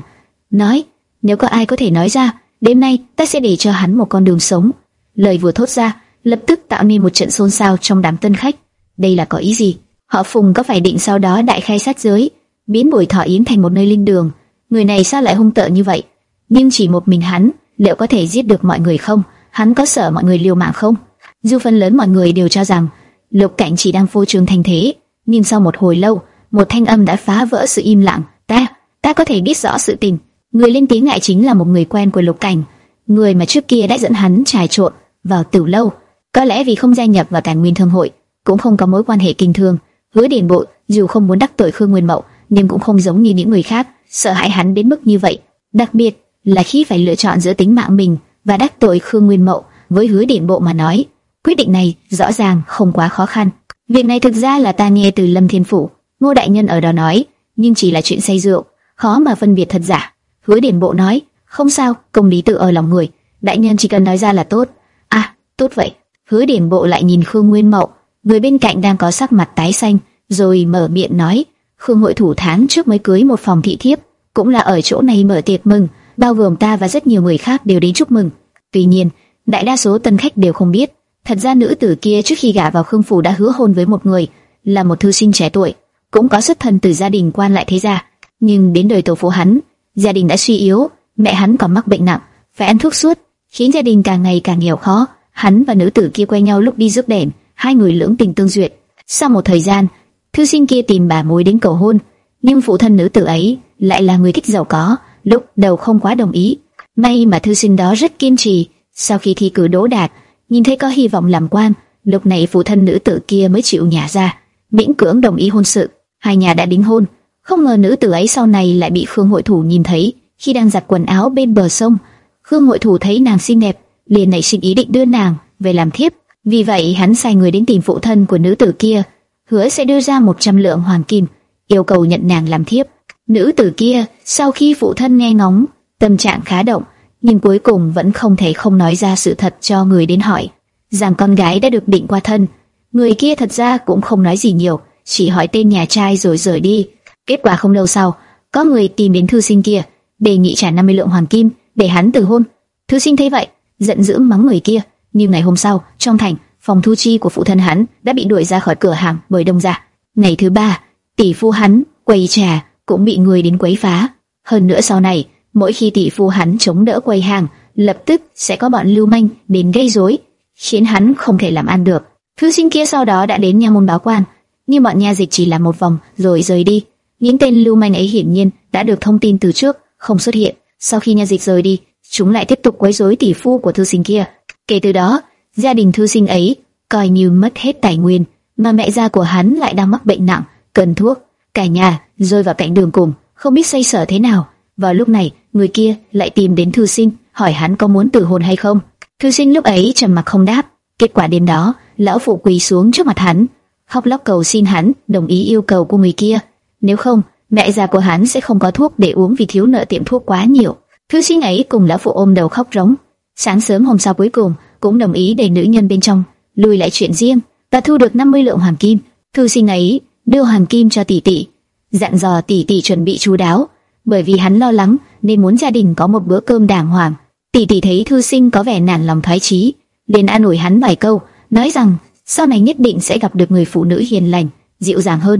nói: "Nếu có ai có thể nói ra, đêm nay ta sẽ để cho hắn một con đường sống." Lời vừa thốt ra, lập tức tạo nên một trận xôn xao trong đám tân khách. Đây là có ý gì? Họ Phùng có phải định sau đó đại khai sát giới, biến buổi thọ yến thành một nơi linh đường? Người này sao lại hung tợn như vậy? Nhưng chỉ một mình hắn, liệu có thể giết được mọi người không? Hắn có sợ mọi người liều mạng không? Dù phần lớn mọi người đều cho rằng Lục Cảnh chỉ đang phô trương thành thế, nhưng sau một hồi lâu, một thanh âm đã phá vỡ sự im lặng. Ta, ta có thể biết rõ sự tình. Người lên tiếng ngại chính là một người quen của Lục Cảnh, người mà trước kia đã dẫn hắn trà trộn vào tử lâu. Có lẽ vì không gia nhập vào Càn Nguyên Thương hội, cũng không có mối quan hệ kinh thương, Hứa Điền Bộ dù không muốn đắc tội Khương Nguyên Mậu, nhưng cũng không giống như những người khác, sợ hãi hắn đến mức như vậy. Đặc biệt là khi phải lựa chọn giữa tính mạng mình và đắc tội Khương Nguyên Mậu, với Hứa Điền Bộ mà nói, quyết định này rõ ràng không quá khó khăn. Việc này thực ra là ta nghe từ Lâm Thiên Phủ, Ngô đại nhân ở đó nói, nhưng chỉ là chuyện say rượu, khó mà phân biệt thật giả. Hứa Điền Bộ nói, không sao, công lý tự ở lòng người, đại nhân chỉ cần nói ra là tốt. À, tốt vậy. Hứa Điền Bộ lại nhìn Khương Nguyên Mậu, người bên cạnh đang có sắc mặt tái xanh, rồi mở miệng nói, Khương hội thủ tháng trước mới cưới một phòng thị thiếp, cũng là ở chỗ này mở tiệc mừng, bao gồm ta và rất nhiều người khác đều đến chúc mừng. Tuy nhiên, đại đa số tân khách đều không biết, thật ra nữ tử kia trước khi gả vào Khương phủ đã hứa hôn với một người, là một thư sinh trẻ tuổi, cũng có xuất thân từ gia đình quan lại thế gia, nhưng đến đời tổ phụ hắn, gia đình đã suy yếu, mẹ hắn còn mắc bệnh nặng, phải ăn thuốc suốt, khiến gia đình càng ngày càng nghèo khó. Hắn và nữ tử kia quen nhau lúc đi rước đèn, hai người lưỡng tình tương duyệt. Sau một thời gian, thư sinh kia tìm bà mối đến cầu hôn, nhưng phụ thân nữ tử ấy lại là người thích giàu có, lúc đầu không quá đồng ý. May mà thư sinh đó rất kiên trì, sau khi thi cử đỗ đạt, nhìn thấy có hy vọng làm quan, lúc này phụ thân nữ tử kia mới chịu nhả ra, miễn cưỡng đồng ý hôn sự. Hai nhà đã đính hôn, không ngờ nữ tử ấy sau này lại bị Khương Hội Thủ nhìn thấy khi đang giặt quần áo bên bờ sông. Khương Hội Thủ thấy nàng xinh đẹp, liền nảy sinh ý định đưa nàng về làm thiếp. Vì vậy hắn sai người đến tìm phụ thân của nữ tử kia, hứa sẽ đưa ra 100 lượng hoàng kim, yêu cầu nhận nàng làm thiếp. Nữ tử kia sau khi phụ thân nghe ngóng, tâm trạng khá động, nhưng cuối cùng vẫn không thể không nói ra sự thật cho người đến hỏi. rằng con gái đã được định qua thân. Người kia thật ra cũng không nói gì nhiều, chỉ hỏi tên nhà trai rồi rời đi. Kết quả không lâu sau, có người tìm đến thư sinh kia, đề nghị trả 50 lượng hoàng kim để hắn từ hôn. Thư sinh thấy vậy, giận dữ mắng người kia. Nhưng ngày hôm sau, trong thành, phòng thu chi của phụ thân hắn đã bị đuổi ra khỏi cửa hàng bởi đông giả Ngày thứ ba, tỷ phu hắn quầy trà cũng bị người đến quấy phá. Hơn nữa sau này, mỗi khi tỷ phu hắn chống đỡ quầy hàng, lập tức sẽ có bọn lưu manh đến gây rối, khiến hắn không thể làm ăn được. Thư sinh kia sau đó đã đến nha môn báo quan, nhưng bọn nha dịch chỉ làm một vòng rồi rời đi. Những tên lưu manh ấy hiển nhiên đã được thông tin từ trước, không xuất hiện. Sau khi nha dịch rời đi, chúng lại tiếp tục quấy rối tỷ phu của thư sinh kia. Kể từ đó, gia đình thư sinh ấy coi như mất hết tài nguyên, mà mẹ gia của hắn lại đang mắc bệnh nặng, cần thuốc. Cả nhà rơi vào cảnh đường cùng, không biết xoay sở thế nào. Vào lúc này, người kia lại tìm đến thư sinh, hỏi hắn có muốn tử hôn hay không. Thư sinh lúc ấy trầm mặc không đáp. Kết quả đêm đó, lão phụ quỳ xuống trước mặt hắn, khóc lóc cầu xin hắn đồng ý yêu cầu của người kia. Nếu không, mẹ già của hắn sẽ không có thuốc để uống vì thiếu nợ tiệm thuốc quá nhiều. Thư sinh ấy cùng lão phụ ôm đầu khóc rống. Sáng sớm hôm sau cuối cùng cũng đồng ý để nữ nhân bên trong lùi lại chuyện riêng và thu được 50 lượng hoàng kim. Thư sinh ấy đưa hoàng kim cho tỷ tỷ, dặn dò tỷ tỷ chuẩn bị chú đáo, bởi vì hắn lo lắng nên muốn gia đình có một bữa cơm đàng hoàng. Tỷ tỷ thấy thư sinh có vẻ nản lòng thoái chí, liền an ủi hắn vài câu, nói rằng sau này nhất định sẽ gặp được người phụ nữ hiền lành, dịu dàng hơn.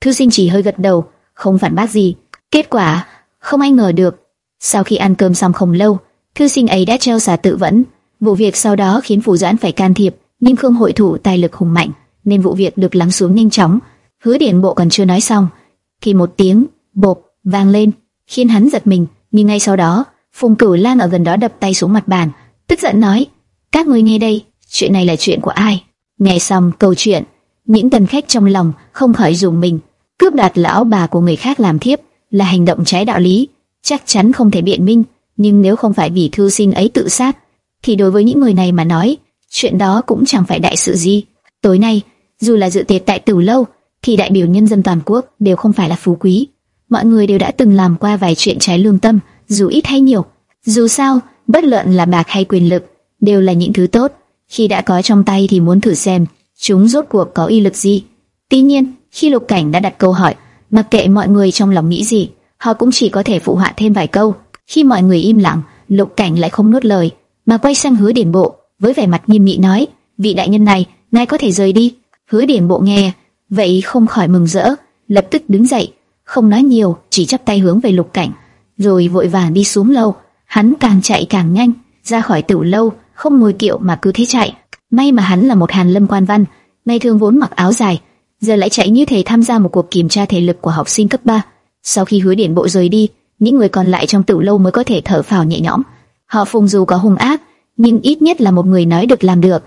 Thư sinh chỉ hơi gật đầu, không phản bác gì. Kết quả, không ai ngờ được. Sau khi ăn cơm xong không lâu, thư sinh ấy đã treo xà tự vẫn. Vụ việc sau đó khiến phủ doãn phải can thiệp, nhưng Khương hội thủ tài lực hùng mạnh, nên vụ việc được lắng xuống nhanh chóng. Hứa Điển Bộ còn chưa nói xong, thì một tiếng bộp vang lên, khiến hắn giật mình. Nhưng ngay sau đó, Phùng Cửu Lan ở gần đó đập tay xuống mặt bàn, tức giận nói: "Các ngươi nghe đây, chuyện này là chuyện của ai?" Nghe xong câu chuyện, những tân khách trong lòng không khỏi dùng mình, cướp đoạt lão bà của người khác làm thiếp là hành động trái đạo lý, chắc chắn không thể biện minh. Nhưng nếu không phải vì thư sinh ấy tự sát, thì đối với những người này mà nói, chuyện đó cũng chẳng phải đại sự gì. Tối nay, dù là dự tiệc tại Tử lâu, thì đại biểu nhân dân toàn quốc đều không phải là phú quý. Mọi người đều đã từng làm qua vài chuyện trái lương tâm, dù ít hay nhiều. Dù sao, bất luận là bạc hay quyền lực, đều là những thứ tốt. Khi đã có trong tay thì muốn thử xem chúng rốt cuộc có uy lực gì. Tuy nhiên, khi Lục Cảnh đã đặt câu hỏi, mặc kệ mọi người trong lòng nghĩ gì, họ cũng chỉ có thể phụ họa thêm vài câu. Khi mọi người im lặng, Lục Cảnh lại không nuốt lời, mà quay sang Hứa Điển Bộ, với vẻ mặt nghiêm nghị nói: "Vị đại nhân này, ngài có thể rời đi." Hứa Điển Bộ nghe, vậy không khỏi mừng rỡ, lập tức đứng dậy, không nói nhiều, chỉ chắp tay hướng về Lục Cảnh, rồi vội vàng đi xuống lâu. Hắn càng chạy càng nhanh, ra khỏi tiểu lâu, không ngồi kiệu mà cứ thế chạy. May mà hắn là một hàn lâm quan văn, ngày thường vốn mặc áo dài, giờ lại chạy như thể tham gia một cuộc kiểm tra thể lực của học sinh cấp 3. Sau khi hứa điển bộ rời đi, những người còn lại trong tiểu lâu mới có thể thở phào nhẹ nhõm. Họ phùng dù có hung ác, nhưng ít nhất là một người nói được làm được.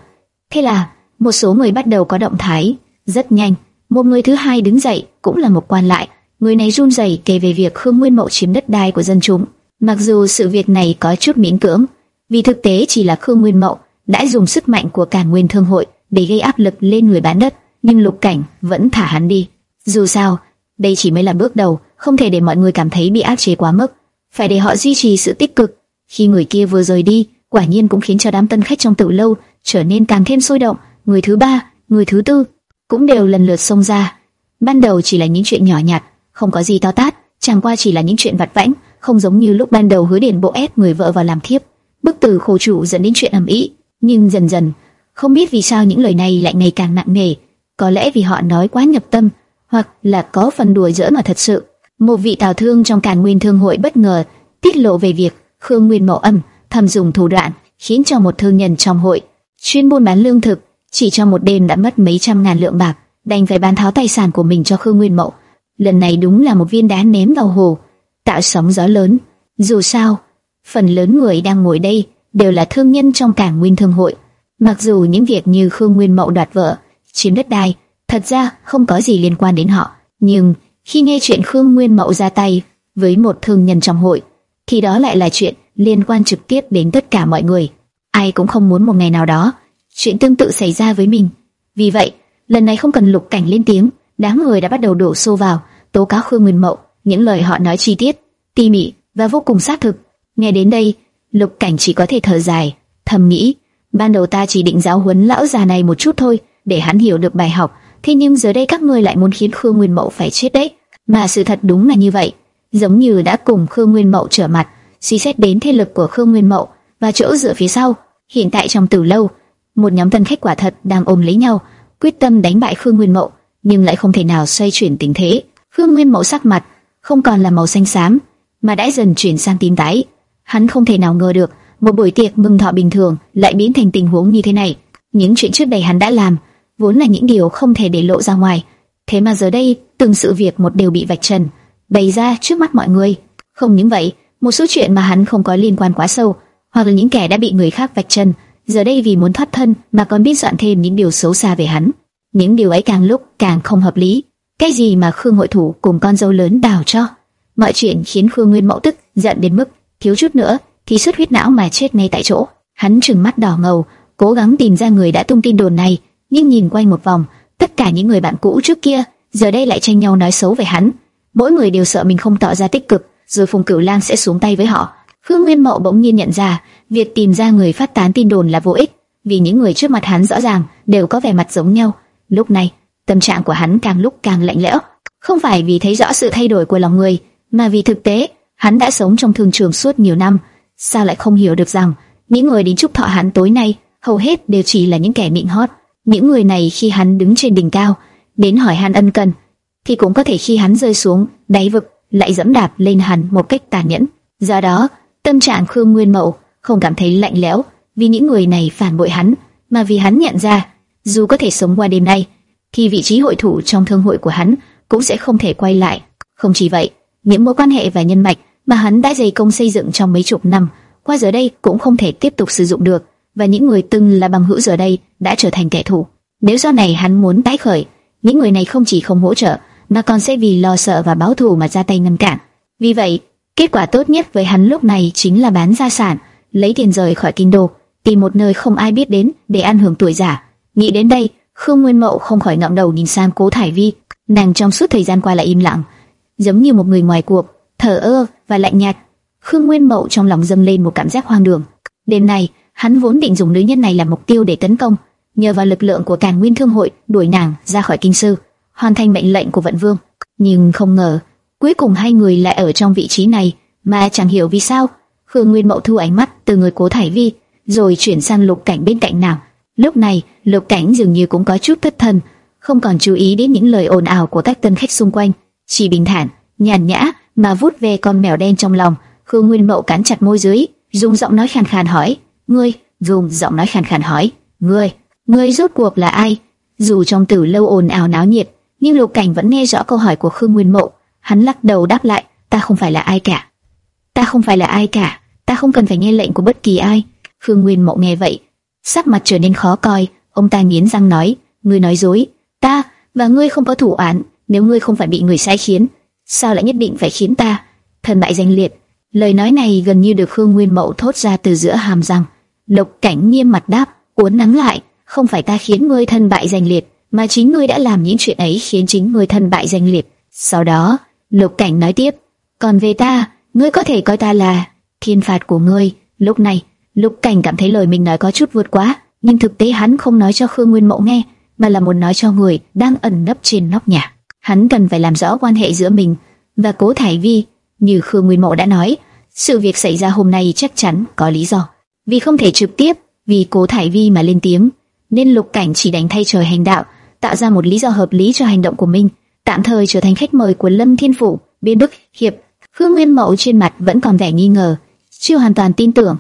Thế là, một số người bắt đầu có động thái, rất nhanh. Một người thứ hai đứng dậy, cũng là một quan lại. Người này run rẩy kể về việc Khương Nguyên Mậu chiếm đất đai của dân chúng. Mặc dù sự việc này có chút miễn cưỡng, vì thực tế chỉ là Khương Nguyên Mậu đã dùng sức mạnh của cả Nguyên Thương hội để gây áp lực lên người bán đất, nhưng Lục Cảnh vẫn thả hắn đi. Dù sao, đây chỉ mới là bước đầu, không thể để mọi người cảm thấy bị áp chế quá mức, phải để họ duy trì sự tích cực. Khi người kia vừa rời đi, quả nhiên cũng khiến cho đám tân khách trong tử lâu trở nên càng thêm sôi động. Người thứ ba, người thứ tư cũng đều lần lượt xông ra. Ban đầu chỉ là những chuyện nhỏ nhặt, không có gì to tát, chẳng qua chỉ là những chuyện vặt vãnh, không giống như lúc ban đầu hứa điền bộ ép người vợ vào làm thiếp. Bức từ khổ chủ dẫn đến chuyện ầm ĩ, nhưng dần dần, không biết vì sao những lời này lại ngày càng nặng nề, có lẽ vì họ nói quá nhập tâm, hoặc là có phần đùa giỡn mà thật sự. Một vị tào thương trong Càn Nguyên Thương hội bất ngờ tiết lộ về việc Khương Nguyên Mậu Âm thầm dùng thủ đoạn khiến cho một thương nhân trong hội chuyên buôn bán lương thực chỉ trong một đêm đã mất mấy trăm ngàn lượng bạc, đành phải bán tháo tài sản của mình cho Khương Nguyên Mậu. Lần này đúng là một viên đá ném vào hồ, tạo sóng gió lớn. Dù sao, phần lớn người đang ngồi đây đều là thương nhân trong cảng Nguyên Thương hội. Mặc dù những việc như Khương Nguyên Mậu đoạt vợ, chiếm đất đai, thật ra không có gì liên quan đến họ, nhưng khi nghe chuyện Khương Nguyên Mậu ra tay với một thương nhân trong hội, thì đó lại là chuyện liên quan trực tiếp đến tất cả mọi người. Ai cũng không muốn một ngày nào đó chuyện tương tự xảy ra với mình. Vì vậy, lần này không cần Lục Cảnh lên tiếng, đám người đã bắt đầu đổ xô vào tố cáo Khương Nguyên Mậu, những lời họ nói chi tiết, tỉ mỉ và vô cùng xác thực. Nghe đến đây, Lục Cảnh chỉ có thể thở dài, thầm nghĩ, ban đầu ta chỉ định giáo huấn lão già này một chút thôi, để hắn hiểu được bài học. Thế nhưng giờ đây các ngươi lại muốn khiến Khương Nguyên Mậu phải chết đấy. Mà sự thật đúng là như vậy, giống như đã cùng Khương Nguyên Mậu trở mặt, suy xét đến thế lực của Khương Nguyên Mậu và chỗ dựa phía sau. Hiện tại trong tử lâu, một nhóm tân khách quả thật đang ôm lấy nhau, quyết tâm đánh bại Khương Nguyên Mậu, nhưng lại không thể nào xoay chuyển tình thế. Phương Nguyên mẫu sắc mặt không còn là màu xanh xám, mà đã dần chuyển sang tím tái. Hắn không thể nào ngờ được một buổi tiệc mừng thọ bình thường lại biến thành tình huống như thế này. Những chuyện trước đây hắn đã làm vốn là những điều không thể để lộ ra ngoài, thế mà giờ đây từng sự việc một đều bị vạch trần, bày ra trước mắt mọi người. Không những vậy, một số chuyện mà hắn không có liên quan quá sâu, hoặc là những kẻ đã bị người khác vạch trần, giờ đây vì muốn thoát thân mà còn biết soạn thêm những điều xấu xa về hắn. Những điều ấy càng lúc càng không hợp lý. Cái gì mà Khương hội thủ cùng con dâu lớn đào cho? Mọi chuyện khiến Khương Nguyên Mậu tức giận đến mức thiếu chút nữa thì xuất huyết não mà chết ngay tại chỗ. Hắn trừng mắt đỏ ngầu, cố gắng tìm ra người đã tung tin đồn này, nhưng nhìn quanh một vòng, tất cả những người bạn cũ trước kia giờ đây lại tranh nhau nói xấu về hắn. Mỗi người đều sợ mình không tỏ ra tích cực, rồi Phùng Cửu Lang sẽ xuống tay với họ. Khương Nguyên Mậu bỗng nhiên nhận ra, việc tìm ra người phát tán tin đồn là vô ích, vì những người trước mặt hắn rõ ràng đều có vẻ mặt giống nhau. Lúc này, tâm trạng của hắn càng lúc càng lạnh lẽo, không phải vì thấy rõ sự thay đổi của lòng người, mà vì thực tế, hắn đã sống trong thương trường suốt nhiều năm, sao lại không hiểu được rằng những người đến chúc thọ hắn tối nay hầu hết đều chỉ là những kẻ miệng hót. Những người này khi hắn đứng trên đỉnh cao, đến hỏi hắn ân cần, thì cũng có thể khi hắn rơi xuống đáy vực lại dẫm đạp lên hắn một cách tàn nhẫn. Do đó, tâm trạng Khương Nguyên Mậu không cảm thấy lạnh lẽo vì những người này phản bội hắn, mà vì hắn nhận ra, dù có thể sống qua đêm nay, thì vị trí hội thủ trong thương hội của hắn cũng sẽ không thể quay lại. Không chỉ vậy, những mối quan hệ và nhân mạch mà hắn đã dày công xây dựng trong mấy chục năm, qua giờ đây cũng không thể tiếp tục sử dụng được, và những người từng là bằng hữu giờ đây đã trở thành kẻ thù. Nếu do này hắn muốn tái khởi, những người này không chỉ không hỗ trợ, mà còn sẽ vì lo sợ và báo thù mà ra tay ngăn cản. Vì vậy, kết quả tốt nhất với hắn lúc này chính là bán gia sản, lấy tiền rời khỏi kinh đô, tìm một nơi không ai biết đến để ăn hưởng tuổi già. Nghĩ đến đây, Khương Nguyên Mậu không khỏi ngẩng đầu nhìn sang Cố Thải Vi, nàng trong suốt thời gian qua lại im lặng, giống như một người ngoài cuộc, thở ơ và lạnh nhạt. Khương Nguyên Mậu trong lòng dâng lên một cảm giác hoang đường. Đêm nay, hắn vốn định dùng nữ nhân này làm mục tiêu để tấn công, nhờ vào lực lượng của Càn Nguyên Thương hội đuổi nàng ra khỏi kinh sư, hoàn thành mệnh lệnh của Vận Vương. Nhưng không ngờ, cuối cùng hai người lại ở trong vị trí này, mà chẳng hiểu vì sao. Khương Nguyên Mậu thu ánh mắt từ người Cố Thải Vi, rồi chuyển sang Lục Cảnh bên cạnh nàng. Lúc này, Lục Cảnh dường như cũng có chút thất thần, không còn chú ý đến những lời ồn ào của các tân khách xung quanh, chỉ bình thản, nhàn nhã mà vuốt về con mèo đen trong lòng. Khương Nguyên Mậu cắn chặt môi dưới, dùng giọng nói khàn khàn hỏi: "Ngươi?" Dùng giọng nói khàn khàn hỏi: "Ngươi?" Ngươi rốt cuộc là ai? Dù trong tử lâu ồn ào náo nhiệt, nhưng Lục Cảnh vẫn nghe rõ câu hỏi của Khương Nguyên Mậu. Hắn lắc đầu đáp lại, ta không phải là ai cả. Ta không phải là ai cả, ta không cần phải nghe lệnh của bất kỳ ai. Khương Nguyên Mậu nghe vậy, sắc mặt trở nên khó coi, ông ta nghiến răng nói, ngươi nói dối, ta và ngươi không có thủ án, nếu ngươi không phải bị người sai khiến, sao lại nhất định phải khiến ta thần bại danh liệt? Lời nói này gần như được Khương Nguyên Mậu thốt ra từ giữa hàm răng. Lục Cảnh nghiêm mặt đáp, uốn nắng lại, không phải ta khiến ngươi thân bại danh liệt, mà chính ngươi đã làm những chuyện ấy khiến chính ngươi thân bại danh liệt. Sau đó, Lục Cảnh nói tiếp, còn về ta, ngươi có thể coi ta là thiên phạt của ngươi. Lúc này, Lục Cảnh cảm thấy lời mình nói có chút vượt quá, nhưng thực tế hắn không nói cho Khương Nguyên Mậu nghe, mà là muốn nói cho người đang ẩn nấp trên nóc nhà. Hắn cần phải làm rõ quan hệ giữa mình và Cố Thải Vi, như Khương Nguyên Mậu đã nói, sự việc xảy ra hôm nay chắc chắn có lý do. Vì không thể trực tiếp vì Cố Thải Vi mà lên tiếng, nên Lục Cảnh chỉ đánh thay trời hành đạo, tạo ra một lý do hợp lý cho hành động của mình, tạm thời trở thành khách mời của Lâm Thiên Phủ, Biên Đức Hiệp. Khương Nguyên Mậu trên mặt vẫn còn vẻ nghi ngờ, chưa hoàn toàn tin tưởng.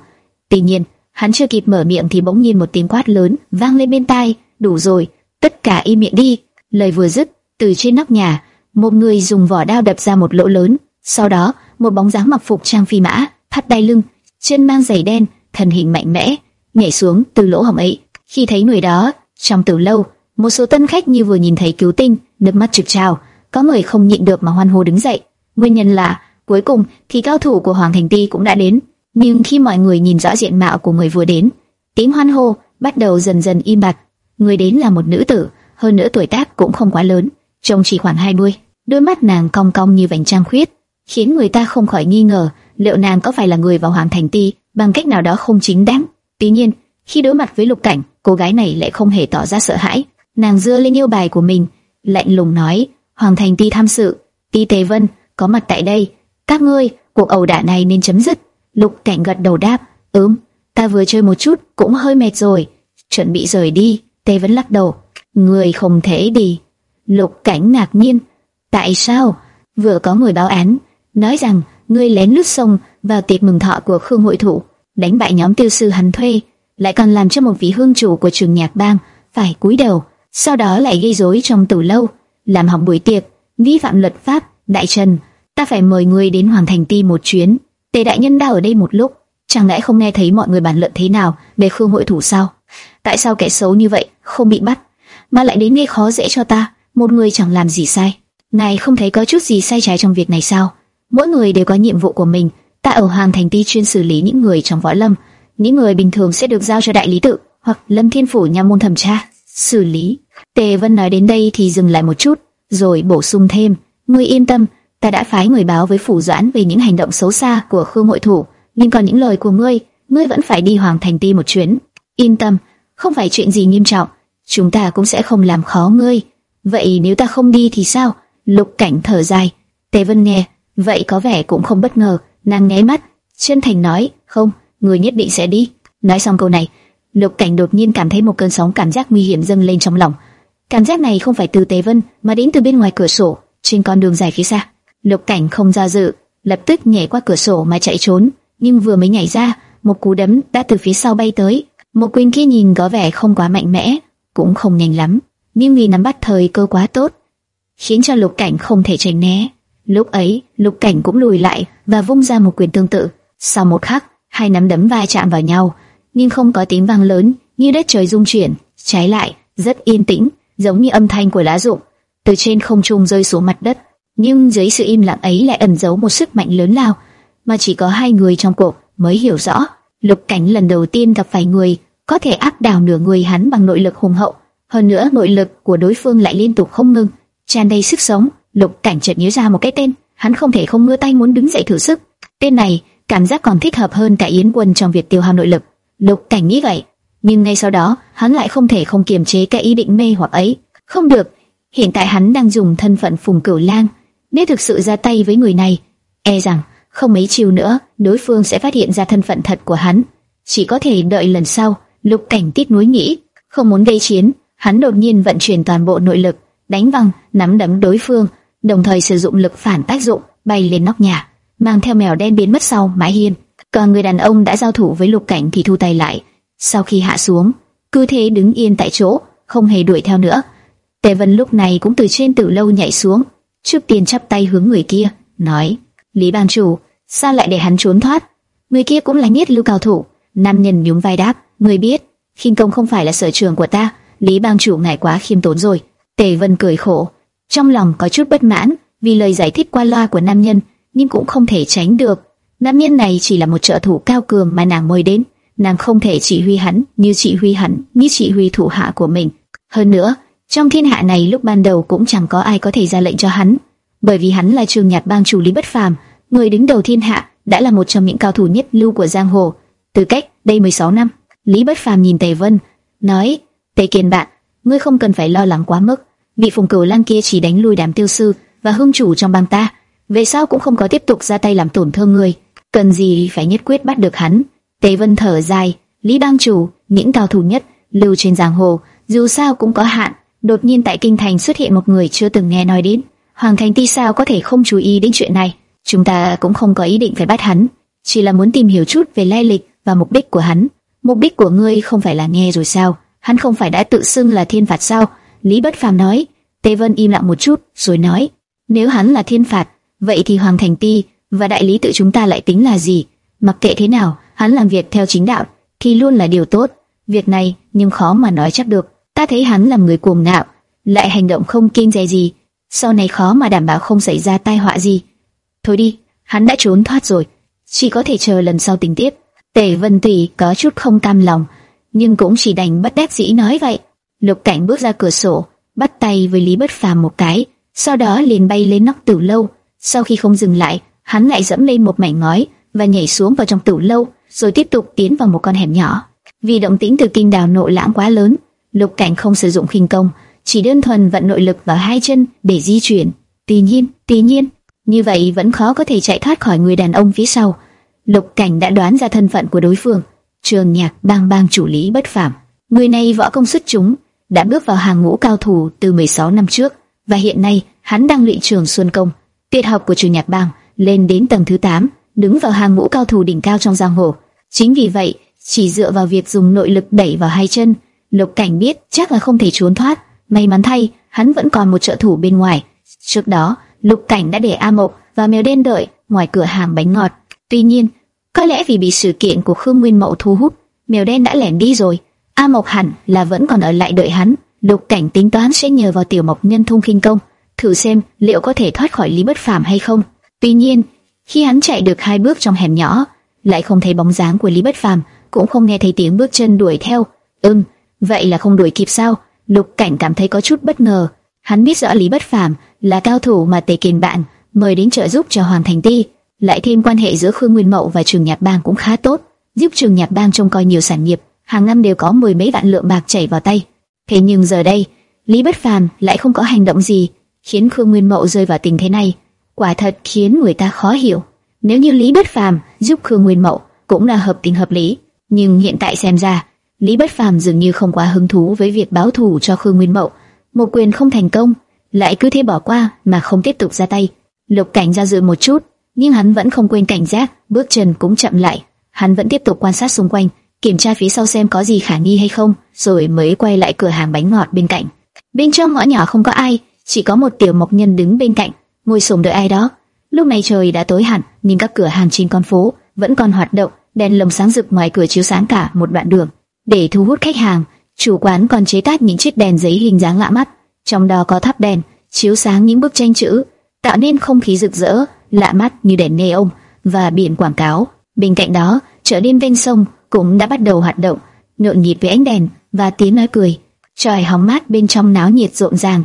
Tuy nhiên, hắn chưa kịp mở miệng thì bỗng nhiên một tiếng quát lớn vang lên bên tai, "Đủ rồi, tất cả im miệng đi." Lời vừa dứt, từ trên nóc nhà, một người dùng vỏ đao đập ra một lỗ lớn, sau đó, một bóng dáng mặc phục trang phi mã, thắt đai lưng, chân mang giày đen, thân hình mạnh mẽ, nhảy xuống từ lỗ hổng ấy. Khi thấy người đó, trong từ lâu, một số tân khách như vừa nhìn thấy cứu tinh, nước mắt trực trào, có người không nhịn được mà hoan hô đứng dậy. Nguyên nhân là, cuối cùng thì cao thủ của Hoàng Thành Ti cũng đã đến. Nhưng khi mọi người nhìn rõ diện mạo của người vừa đến, tiếng hoan hô bắt đầu dần dần im bặt. Người đến là một nữ tử, hơn nữa tuổi tác cũng không quá lớn, trông chỉ khoảng 20. Đôi mắt nàng cong cong như vành trăng khuyết, khiến người ta không khỏi nghi ngờ liệu nàng có phải là người vào Hoàng Thành Ti bằng cách nào đó không chính đáng. Tuy nhiên, Khi đối mặt với Lục Cảnh, cô gái này lại không hề tỏ ra sợ hãi. Nàng dưa lên yêu bài của mình, lạnh lùng nói: "Hoàng thành ti tham sự, ti Tề Vân có mặt tại đây, các ngươi, cuộc ẩu đả này nên chấm dứt." Lục Cảnh gật đầu đáp: "Ừm, ta vừa chơi một chút cũng hơi mệt rồi, chuẩn bị rời đi." Tề vẫn lắc đầu: "Người không thể đi." Lục Cảnh ngạc nhiên: "Tại sao?" Vừa có người báo án, nói rằng ngươi lén lút xông vào tiệc mừng thọ của Khương Hội Thủ, đánh bại nhóm tiêu sư hắn thuê, lại còn làm cho một vị hương chủ của trường nhạc bang phải cúi đầu, sau đó lại gây rối trong tử lâu, làm hỏng buổi tiệc, vi phạm luật pháp. Đại Trần, ta phải mời ngươi đến Hoàng Thành Ti một chuyến. Tề đại nhân đã ở đây một lúc, chẳng lẽ không nghe thấy mọi người bàn luận thế nào về Khương Hội Thủ sao? Tại sao kẻ xấu như vậy không bị bắt, mà lại đến gây khó dễ cho ta? Một người chẳng làm gì sai, này không thấy có chút gì sai trái trong việc này sao? Mỗi người đều có nhiệm vụ của mình. Ta ở Hoàng Thành Ti chuyên xử lý những người trong võ lâm, những người bình thường sẽ được giao cho đại lý tự hoặc Lâm Thiên phủ nha môn thẩm tra xử lý. Tề Vân nói đến đây thì dừng lại một chút, rồi bổ sung thêm: ngươi yên tâm, ta đã phái người báo với phủ doãn về những hành động xấu xa của Khương hội thủ, nhưng còn những lời của ngươi, ngươi vẫn phải đi Hoàng Thành Ti một chuyến. Yên tâm, không phải chuyện gì nghiêm trọng, chúng ta cũng sẽ không làm khó ngươi. Vậy nếu ta không đi thì sao? Lục Cảnh thở dài. Tề Vân nghe, vậy có vẻ cũng không bất ngờ, nàng né mắt, chân thành nói, không, người nhất định sẽ đi. Nói xong câu này, Lục Cảnh đột nhiên cảm thấy một cơn sóng cảm giác nguy hiểm dâng lên trong lòng. Cảm giác này không phải từ Tề Vân, mà đến từ bên ngoài cửa sổ, trên con đường dài phía xa. Lục Cảnh không do dự, lập tức nhảy qua cửa sổ mà chạy trốn, nhưng vừa mới nhảy ra, một cú đấm đã từ phía sau bay tới. Một quyền kia nhìn có vẻ không quá mạnh mẽ, cũng không nhanh lắm, nhưng vì nắm bắt thời cơ quá tốt, khiến cho Lục Cảnh không thể tránh né. Lúc ấy, Lục Cảnh cũng lùi lại và vung ra một quyền tương tự. Sau một khắc, hai nắm đấm va chạm vào nhau, nhưng không có tiếng vang lớn như đất trời rung chuyển, trái lại rất yên tĩnh, giống như âm thanh của lá rụng từ trên không trung rơi xuống mặt đất. Nhưng dưới sự im lặng ấy lại ẩn giấu một sức mạnh lớn lao, mà chỉ có hai người trong cuộc mới hiểu rõ. Lục Cảnh lần đầu tiên gặp phải người có thể áp đảo nửa người hắn bằng nội lực hùng hậu, hơn nữa nội lực của đối phương lại liên tục không ngừng, tràn đầy sức sống. Lục Cảnh chợt nhớ ra một cái tên, hắn không thể không ngửa tay muốn đứng dậy thử sức. Tên này cảm giác còn thích hợp hơn cả Yến Quân trong việc tiêu hao nội lực. Lục Cảnh nghĩ vậy, nhưng ngay sau đó hắn lại không thể không kiềm chế cái ý định mê hoặc ấy. Không được, hiện tại hắn đang dùng thân phận Phùng Cửu Lang, nếu thực sự ra tay với người này, e rằng không mấy chiều nữa đối phương sẽ phát hiện ra thân phận thật của hắn. Chỉ có thể đợi lần sau. Lục Cảnh tít núi nghĩ, không muốn gây chiến, hắn đột nhiên vận chuyển toàn bộ nội lực, đánh văng, nắm đấm đối phương, đồng thời sử dụng lực phản tác dụng, bay lên nóc nhà, mang theo mèo đen biến mất sau mái hiên. Còn người đàn ông đã giao thủ với Lục Cảnh thì thu tay lại. Sau khi hạ xuống, cứ thế đứng yên tại chỗ, không hề đuổi theo nữa. Tề Vân lúc này cũng từ trên tử lâu nhảy xuống, trước tiên chắp tay hướng người kia, nói: Lý ban chủ, sao lại để hắn trốn thoát? Người kia cũng là nhất lưu cao thủ. Nam nhân nhún vai đáp: Người biết, khinh công không phải là sở trường của ta. Lý bang chủ ngài quá khiêm tốn rồi. Tề Vân cười khổ, trong lòng có chút bất mãn vì lời giải thích qua loa của nam nhân, nhưng cũng không thể tránh được. Nam nhân này chỉ là một trợ thủ cao cường mà nàng mời đến, nàng không thể chỉ huy hắn như chỉ huy hắn, như chỉ huy thủ hạ của mình. Hơn nữa, trong thiên hạ này lúc ban đầu cũng chẳng có ai có thể ra lệnh cho hắn, bởi vì hắn là trường nhạc bang chủ lý bất phàm, người đứng đầu thiên hạ, đã là một trong những cao thủ nhất lưu của giang hồ. Từ cách đây 16 năm, Lý Bất Phàm nhìn Tề Vân, nói: "Tề Kiền bạn, ngươi không cần phải lo lắng quá mức. Vị Phùng Cửu lang kia chỉ đánh lui đám tiêu sư và hương chủ trong bang ta, về sau cũng không có tiếp tục ra tay làm tổn thương người, cần gì phải nhất quyết bắt được hắn." Tề Vân thở dài, Lý bang chủ, những cao thủ nhất lưu trên giang hồ, dù sao cũng có hạn. Đột nhiên tại kinh thành xuất hiện một người chưa từng nghe nói đến, Hoàng Thành Ti sao có thể không chú ý đến chuyện này? Chúng ta cũng không có ý định phải bắt hắn, chỉ là muốn tìm hiểu chút về lai lịch và mục đích của hắn. Mục đích của ngươi không phải là nghe rồi sao? Hắn không phải đã tự xưng là thiên phạt sao? Lý Bất Phàm nói. Tề Vân im lặng một chút, rồi nói: Nếu hắn là thiên phạt, vậy thì Hoàng Thành Ti và đại lý tự chúng ta lại tính là gì? Mặc kệ thế nào, hắn làm việc theo chính đạo thì luôn là điều tốt. Việc này nhưng khó mà nói chắc được. Ta thấy hắn là người cuồng ngạo, lại hành động không kiêng dè gì, sau này khó mà đảm bảo không xảy ra tai họa gì. Thôi đi, hắn đã trốn thoát rồi, chỉ có thể chờ lần sau tình tiếp. Tề Vân Tỷ có chút không cam lòng, nhưng cũng chỉ đành bất đắc dĩ nói vậy. Lục Cảnh bước ra cửa sổ, bắt tay với Lý Bất Phàm một cái, sau đó liền bay lên nóc tử lâu. Sau khi không dừng lại, hắn lại dẫm lên một mảnh ngói và nhảy xuống vào trong tử lâu, rồi tiếp tục tiến vào một con hẻm nhỏ. Vì động tĩnh từ kinh đào nội lãng quá lớn, Lục Cảnh không sử dụng khinh công, chỉ đơn thuần vận nội lực vào hai chân để di chuyển. Tuy nhiên, tuy nhiên, như vậy vẫn khó có thể chạy thoát khỏi người đàn ông phía sau. Lục Cảnh đã đoán ra thân phận của đối phương, Trường Nhạc Bang Bang chủ lý bất phàm. Người này võ công xuất chúng, đã bước vào hàng ngũ cao thủ từ 16 năm trước, và hiện nay hắn đang luyện trường Xuân Công. tuyệt học của Trường Nhạc Bang lên đến tầng thứ 8, đứng vào hàng ngũ cao thủ đỉnh cao trong giang hồ. Chính vì vậy, chỉ dựa vào việc dùng nội lực đẩy vào hai chân, Lục Cảnh biết chắc là không thể trốn thoát. May mắn thay, hắn vẫn còn một trợ thủ bên ngoài. Trước đó, Lục Cảnh đã để A Mộc và Mèo Đen đợi ngoài cửa hàng bánh ngọt. Tuy nhiên, có lẽ vì bị sự kiện của Khương Nguyên Mậu thu hút, Mèo Đen đã lẻn đi rồi. A Mộc hẳn là vẫn còn ở lại đợi hắn. Lục Cảnh tính toán sẽ nhờ vào Tiểu Mộc nhân thông khinh công, thử xem liệu có thể thoát khỏi Lý Bất Phàm hay không. Tuy nhiên, khi hắn chạy được hai bước trong hẻm nhỏ, lại không thấy bóng dáng của Lý Bất Phàm, cũng không nghe thấy tiếng bước chân đuổi theo. Ừm, vậy là không đuổi kịp sao? Lục Cảnh cảm thấy có chút bất ngờ. Hắn biết rõ Lý Bất Phàm là cao thủ mà Tề Kiền bạn mời đến trợ giúp cho Hoàng Thành Ti, lại thêm quan hệ giữa Khương Nguyên Mậu và Trường Nhạc Bang cũng khá tốt, giúp Trường Nhạc Bang trông coi nhiều sản nghiệp, hàng năm đều có mười mấy vạn lượng bạc chảy vào tay. Thế nhưng giờ đây, Lý Bất Phàm lại không có hành động gì, khiến Khương Nguyên Mậu rơi vào tình thế này, quả thật khiến người ta khó hiểu. Nếu như Lý Bất Phàm giúp Khương Nguyên Mậu cũng là hợp tình hợp lý, nhưng hiện tại xem ra, Lý Bất Phàm dường như không quá hứng thú với việc báo thù cho Khương Nguyên Mậu, một quyền không thành công, lại cứ thế bỏ qua mà không tiếp tục ra tay. Lục Cảnh ra dự một chút, nhưng hắn vẫn không quên cảnh giác, bước chân cũng chậm lại. Hắn vẫn tiếp tục quan sát xung quanh, kiểm tra phía sau xem có gì khả nghi hay không, rồi mới quay lại cửa hàng bánh ngọt bên cạnh. Bên trong ngõ nhỏ không có ai, chỉ có một tiểu mộc nhân đứng bên cạnh, ngồi sùng đợi ai đó. Lúc này trời đã tối hẳn, nhưng các cửa hàng trên con phố vẫn còn hoạt động, đèn lồng sáng rực ngoài cửa chiếu sáng cả một đoạn đường. Để thu hút khách hàng, chủ quán còn chế tác những chiếc đèn giấy hình dáng lạ mắt, trong đó có thắp đèn chiếu sáng những bức tranh chữ, tạo nên không khí rực rỡ, lạ mắt như đèn neon và biển quảng cáo. Bên cạnh đó, chợ đêm ven sông cũng đã bắt đầu hoạt động, nhộn nhịp với ánh đèn và tiếng nói cười. Trời hóng mát bên trong náo nhiệt rộn ràng,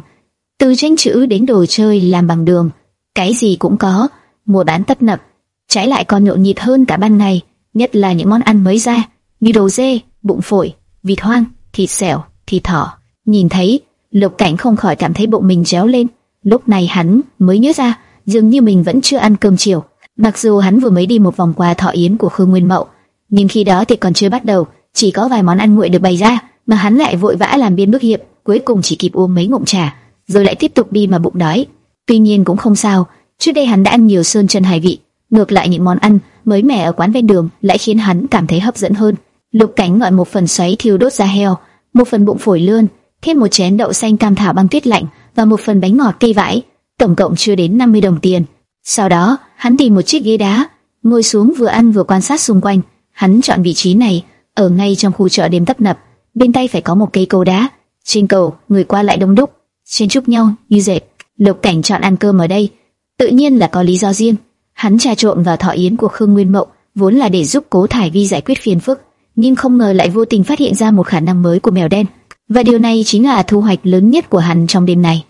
từ tranh chữ đến đồ chơi làm bằng đường, cái gì cũng có, mua bán tấp nập. Trái lại còn nhộn nhịp hơn cả ban ngày, nhất là những món ăn mới ra, như đồ dê, bụng phổi, vịt hoang, thịt xẻo, thịt thỏ. Nhìn thấy, Lục Cảnh không khỏi cảm thấy bụng mình réo lên. Lúc này hắn mới nhớ ra, dường như mình vẫn chưa ăn cơm chiều. Mặc dù hắn vừa mới đi một vòng qua thọ yến của Khương Nguyên Mậu, nhưng khi đó thì còn chưa bắt đầu, chỉ có vài món ăn nguội được bày ra, mà hắn lại vội vã làm biên bước hiệp, cuối cùng chỉ kịp uống mấy ngụm trà, rồi lại tiếp tục đi mà bụng đói. Tuy nhiên cũng không sao, trước đây hắn đã ăn nhiều sơn chân hải vị, ngược lại những món ăn mới mẻ ở quán ven đường lại khiến hắn cảm thấy hấp dẫn hơn. Lục Cảnh gọi một phần xoáy thiêu đốt da heo, một phần bụng phổi lươn, thêm một chén đậu xanh cam thảo băng tuyết lạnh và một phần bánh ngọt cây vải, tổng cộng chưa đến 50 đồng tiền. Sau đó, hắn tìm một chiếc ghế đá, ngồi xuống vừa ăn vừa quan sát xung quanh. Hắn chọn vị trí này, ở ngay trong khu chợ đêm tấp nập, bên tay phải có một cây cầu đá, trên cầu người qua lại đông đúc, chen chúc nhau như dệt. Lục Cảnh chọn ăn cơm ở đây, tự nhiên là có lý do riêng. Hắn trà trộn vào thọ yến của Khương Nguyên Mậu, vốn là để giúp Cố Thải Vi giải quyết phiền phức, nhưng không ngờ lại vô tình phát hiện ra một khả năng mới của mèo đen. Và điều này chính là thu hoạch lớn nhất của hắn trong đêm này.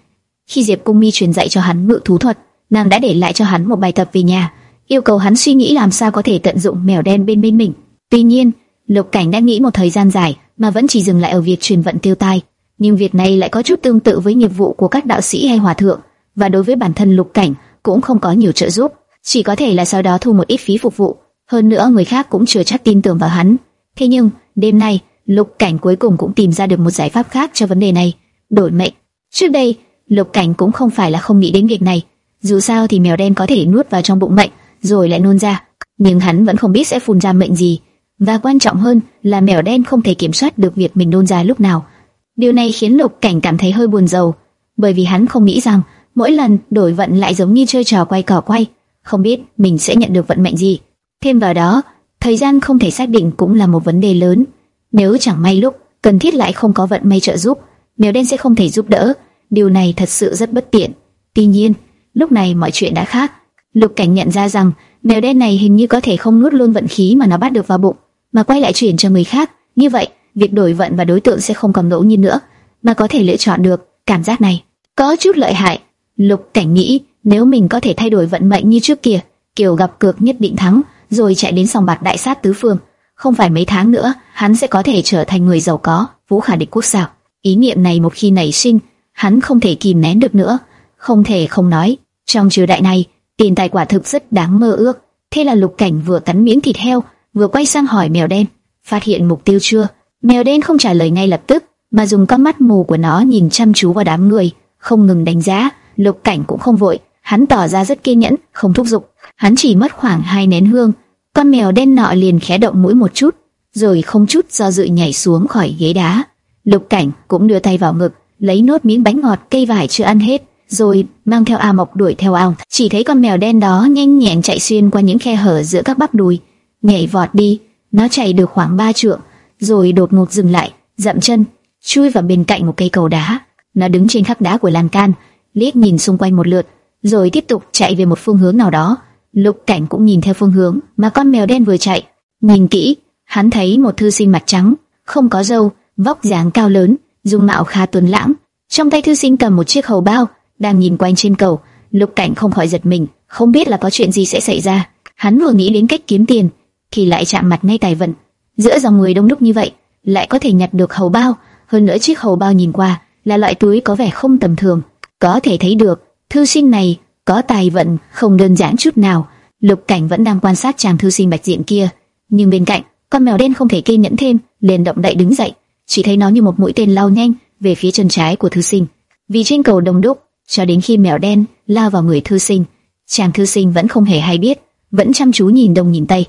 Khi Diệp Cung Mi truyền dạy cho hắn ngự thú thuật, nàng đã để lại cho hắn một bài tập về nhà, yêu cầu hắn suy nghĩ làm sao có thể tận dụng mèo đen bên bên mình. Tuy nhiên, Lục Cảnh đã nghĩ một thời gian dài mà vẫn chỉ dừng lại ở việc truyền vận tiêu tai, nhưng việc này lại có chút tương tự với nghiệp vụ của các đạo sĩ hay hòa thượng, và đối với bản thân Lục Cảnh cũng không có nhiều trợ giúp, chỉ có thể là sau đó thu một ít phí phục vụ. Hơn nữa người khác cũng chưa chắc tin tưởng vào hắn. Thế nhưng, đêm nay, Lục Cảnh cuối cùng cũng tìm ra được một giải pháp khác cho vấn đề này, đổi mệnh. Trước đây, Lục Cảnh cũng không phải là không nghĩ đến việc này, dù sao thì mèo đen có thể nuốt vào trong bụng mệnh, rồi lại nôn ra, nhưng hắn vẫn không biết sẽ phun ra mệnh gì, và quan trọng hơn là mèo đen không thể kiểm soát được việc mình nôn ra lúc nào. Điều này khiến Lục Cảnh cảm thấy hơi buồn rầu, bởi vì hắn không nghĩ rằng mỗi lần đổi vận lại giống như chơi trò quay cỏ quay, không biết mình sẽ nhận được vận mệnh gì. Thêm vào đó, thời gian không thể xác định cũng là một vấn đề lớn. Nếu chẳng may lúc cần thiết lại không có vận may trợ giúp, mèo đen sẽ không thể giúp đỡ. Điều này thật sự rất bất tiện. Tuy nhiên, lúc này mọi chuyện đã khác. Lục Cảnh nhận ra rằng mèo đen này hình như có thể không nuốt luôn vận khí mà nó bắt được vào bụng, mà quay lại chuyển cho người khác. Như vậy, việc đổi vận và đối tượng sẽ không còn ngẫu nhiên nữa, mà có thể lựa chọn được. Cảm giác này có chút lợi hại. Lục Cảnh nghĩ nếu mình có thể thay đổi vận mệnh như trước kia, kiểu gặp cược nhất định thắng, rồi chạy đến sòng bạc đại sát tứ phương, không phải mấy tháng nữa, hắn sẽ có thể trở thành người giàu có, vũ khả địch quốc sao? Ý niệm này một khi nảy sinh, hắn không thể kìm nén được nữa, không thể không nói. Trong triều đại này, tiền tài quả thực rất đáng mơ ước. Thế là Lục Cảnh vừa cắn miếng thịt heo, vừa quay sang hỏi mèo đen, phát hiện mục tiêu chưa? Mèo đen không trả lời ngay lập tức, mà dùng con mắt mù của nó nhìn chăm chú vào đám người, không ngừng đánh giá. Lục Cảnh cũng không vội, hắn tỏ ra rất kiên nhẫn, không thúc giục. Hắn chỉ mất khoảng hai nén hương, con mèo đen nọ liền khẽ động mũi một chút, rồi không chút do dự nhảy xuống khỏi ghế đá. Lục Cảnh cũng đưa tay vào ngực, lấy nốt miếng bánh ngọt cây vải chưa ăn hết, rồi mang theo A Mộc đuổi theo ao. Chỉ thấy con mèo đen đó nhanh nhẹn chạy xuyên qua những khe hở giữa các bắp đùi, nhảy vọt đi. Nó chạy được khoảng ba trượng, rồi đột ngột dừng lại, dậm chân, chui vào bên cạnh một cây cầu đá. Nó đứng trên khắc đá của lan can, liếc nhìn xung quanh một lượt, rồi tiếp tục chạy về một phương hướng nào đó. Lục Cảnh cũng nhìn theo phương hướng mà con mèo đen vừa chạy. Nhìn kỹ, hắn thấy một thư sinh mặt trắng, không có râu, vóc dáng cao lớn, dung mạo khá tuấn lãng. Trong tay thư sinh cầm một chiếc hầu bao, đang nhìn quanh trên cầu. Lục Cảnh không khỏi giật mình, không biết là có chuyện gì sẽ xảy ra. Hắn vừa nghĩ đến cách kiếm tiền, thì lại chạm mặt ngay tài vận. Giữa dòng người đông đúc như vậy, lại có thể nhặt được hầu bao, hơn nữa chiếc hầu bao nhìn qua là loại túi có vẻ không tầm thường. Có thể thấy được, thư sinh này có tài vận không đơn giản chút nào. Lục Cảnh vẫn đang quan sát chàng thư sinh bạch diện kia, nhưng bên cạnh, con mèo đen không thể kiên nhẫn thêm, liền động đậy đứng dậy, chỉ thấy nó như một mũi tên lao nhanh về phía chân trái của thư sinh. Vì trên cầu đông đúc, cho đến khi mèo đen lao vào người thư sinh, chàng thư sinh vẫn không hề hay biết, vẫn chăm chú nhìn đông nhìn tây.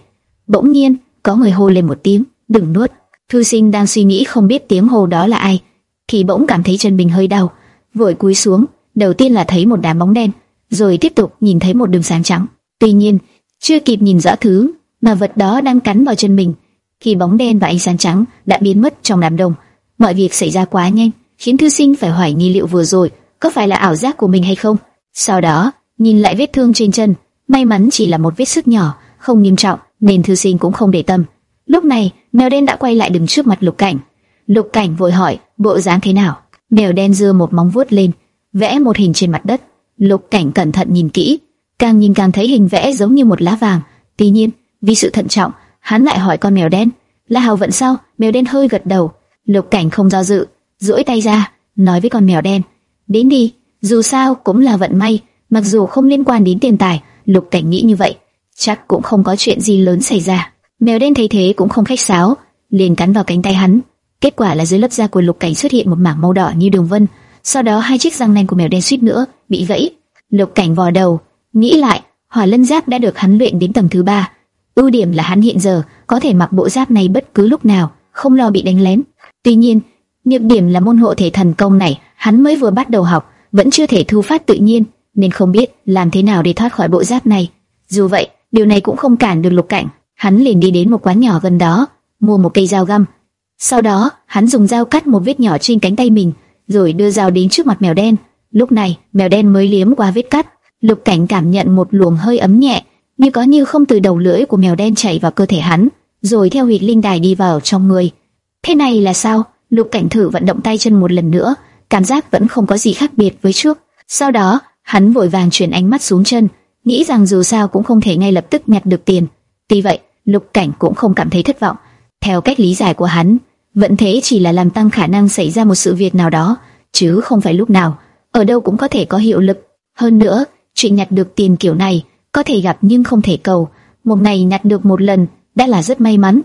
Bỗng nhiên, có người hô lên một tiếng, "Đừng nuốt." Thư sinh đang suy nghĩ không biết tiếng hô đó là ai, thì bỗng cảm thấy chân mình hơi đau, vội cúi xuống, đầu tiên là thấy một đám bóng đen, rồi tiếp tục nhìn thấy một đường sáng trắng. Tuy nhiên, chưa kịp nhìn rõ thứ mà vật đó đang cắn vào chân mình, khi bóng đen và ánh sáng trắng đã biến mất trong đám đông. Mọi việc xảy ra quá nhanh, khiến thư sinh phải hoài nghi liệu vừa rồi có phải là ảo giác của mình hay không. Sau đó, nhìn lại vết thương trên chân, may mắn chỉ là một vết sức nhỏ, không nghiêm trọng, nên thư sinh cũng không để tâm. Lúc này, mèo đen đã quay lại đứng trước mặt Lục Cảnh. Lục Cảnh vội hỏi, bộ dáng thế nào? Mèo đen giơ một móng vuốt lên, vẽ một hình trên mặt đất. Lục Cảnh cẩn thận nhìn kỹ, càng nhìn càng thấy hình vẽ giống như một lá vàng. Tuy nhiên, vì sự thận trọng, hắn lại hỏi con mèo đen, là hào vận sao? Mèo đen hơi gật đầu. Lục Cảnh không do dự, duỗi tay ra, nói với con mèo đen, đến đi, dù sao cũng là vận may, mặc dù không liên quan đến tiền tài. Lục Cảnh nghĩ như vậy, chắc cũng không có chuyện gì lớn xảy ra. Mèo đen thấy thế cũng không khách sáo, liền cắn vào cánh tay hắn. Kết quả là dưới lớp da của Lục Cảnh xuất hiện một mảng màu đỏ như đường vân. Sau đó hai chiếc răng nanh của mèo đen suýt nữa bị gãy. Lục Cảnh vò đầu, nghĩ lại, hỏa lân giáp đã được hắn luyện đến tầng thứ ba. Ưu điểm là hắn hiện giờ có thể mặc bộ giáp này bất cứ lúc nào, không lo bị đánh lén. Tuy nhiên, nhược điểm là môn hộ thể thần công này, hắn mới vừa bắt đầu học, vẫn chưa thể thu phát tự nhiên, nên không biết làm thế nào để thoát khỏi bộ giáp này. Dù vậy, điều này cũng không cản được Lục Cảnh. Hắn liền đi đến một quán nhỏ gần đó, mua một cây dao găm. Sau đó, hắn dùng dao cắt một vết nhỏ trên cánh tay mình, rồi đưa dao đến trước mặt mèo đen. Lúc này, mèo đen mới liếm qua vết cắt. Lục Cảnh cảm nhận một luồng hơi ấm nhẹ, như có như không từ đầu lưỡi của mèo đen chảy vào cơ thể hắn, rồi theo huyệt linh đài đi vào trong người. Thế này là sao? Lục Cảnh thử vận động tay chân một lần nữa, cảm giác vẫn không có gì khác biệt với trước. Sau đó, hắn vội vàng chuyển ánh mắt xuống chân, nghĩ rằng dù sao cũng không thể ngay lập tức nhặt được tiền. Tuy vậy, Lục Cảnh cũng không cảm thấy thất vọng. Theo cách lý giải của hắn, vẫn thế chỉ là làm tăng khả năng xảy ra một sự việc nào đó, chứ không phải lúc nào, ở đâu cũng có thể có hiệu lực. Hơn nữa, chuyện nhặt được tiền kiểu này có thể gặp nhưng không thể cầu. Một ngày nhặt được một lần đã là rất may mắn.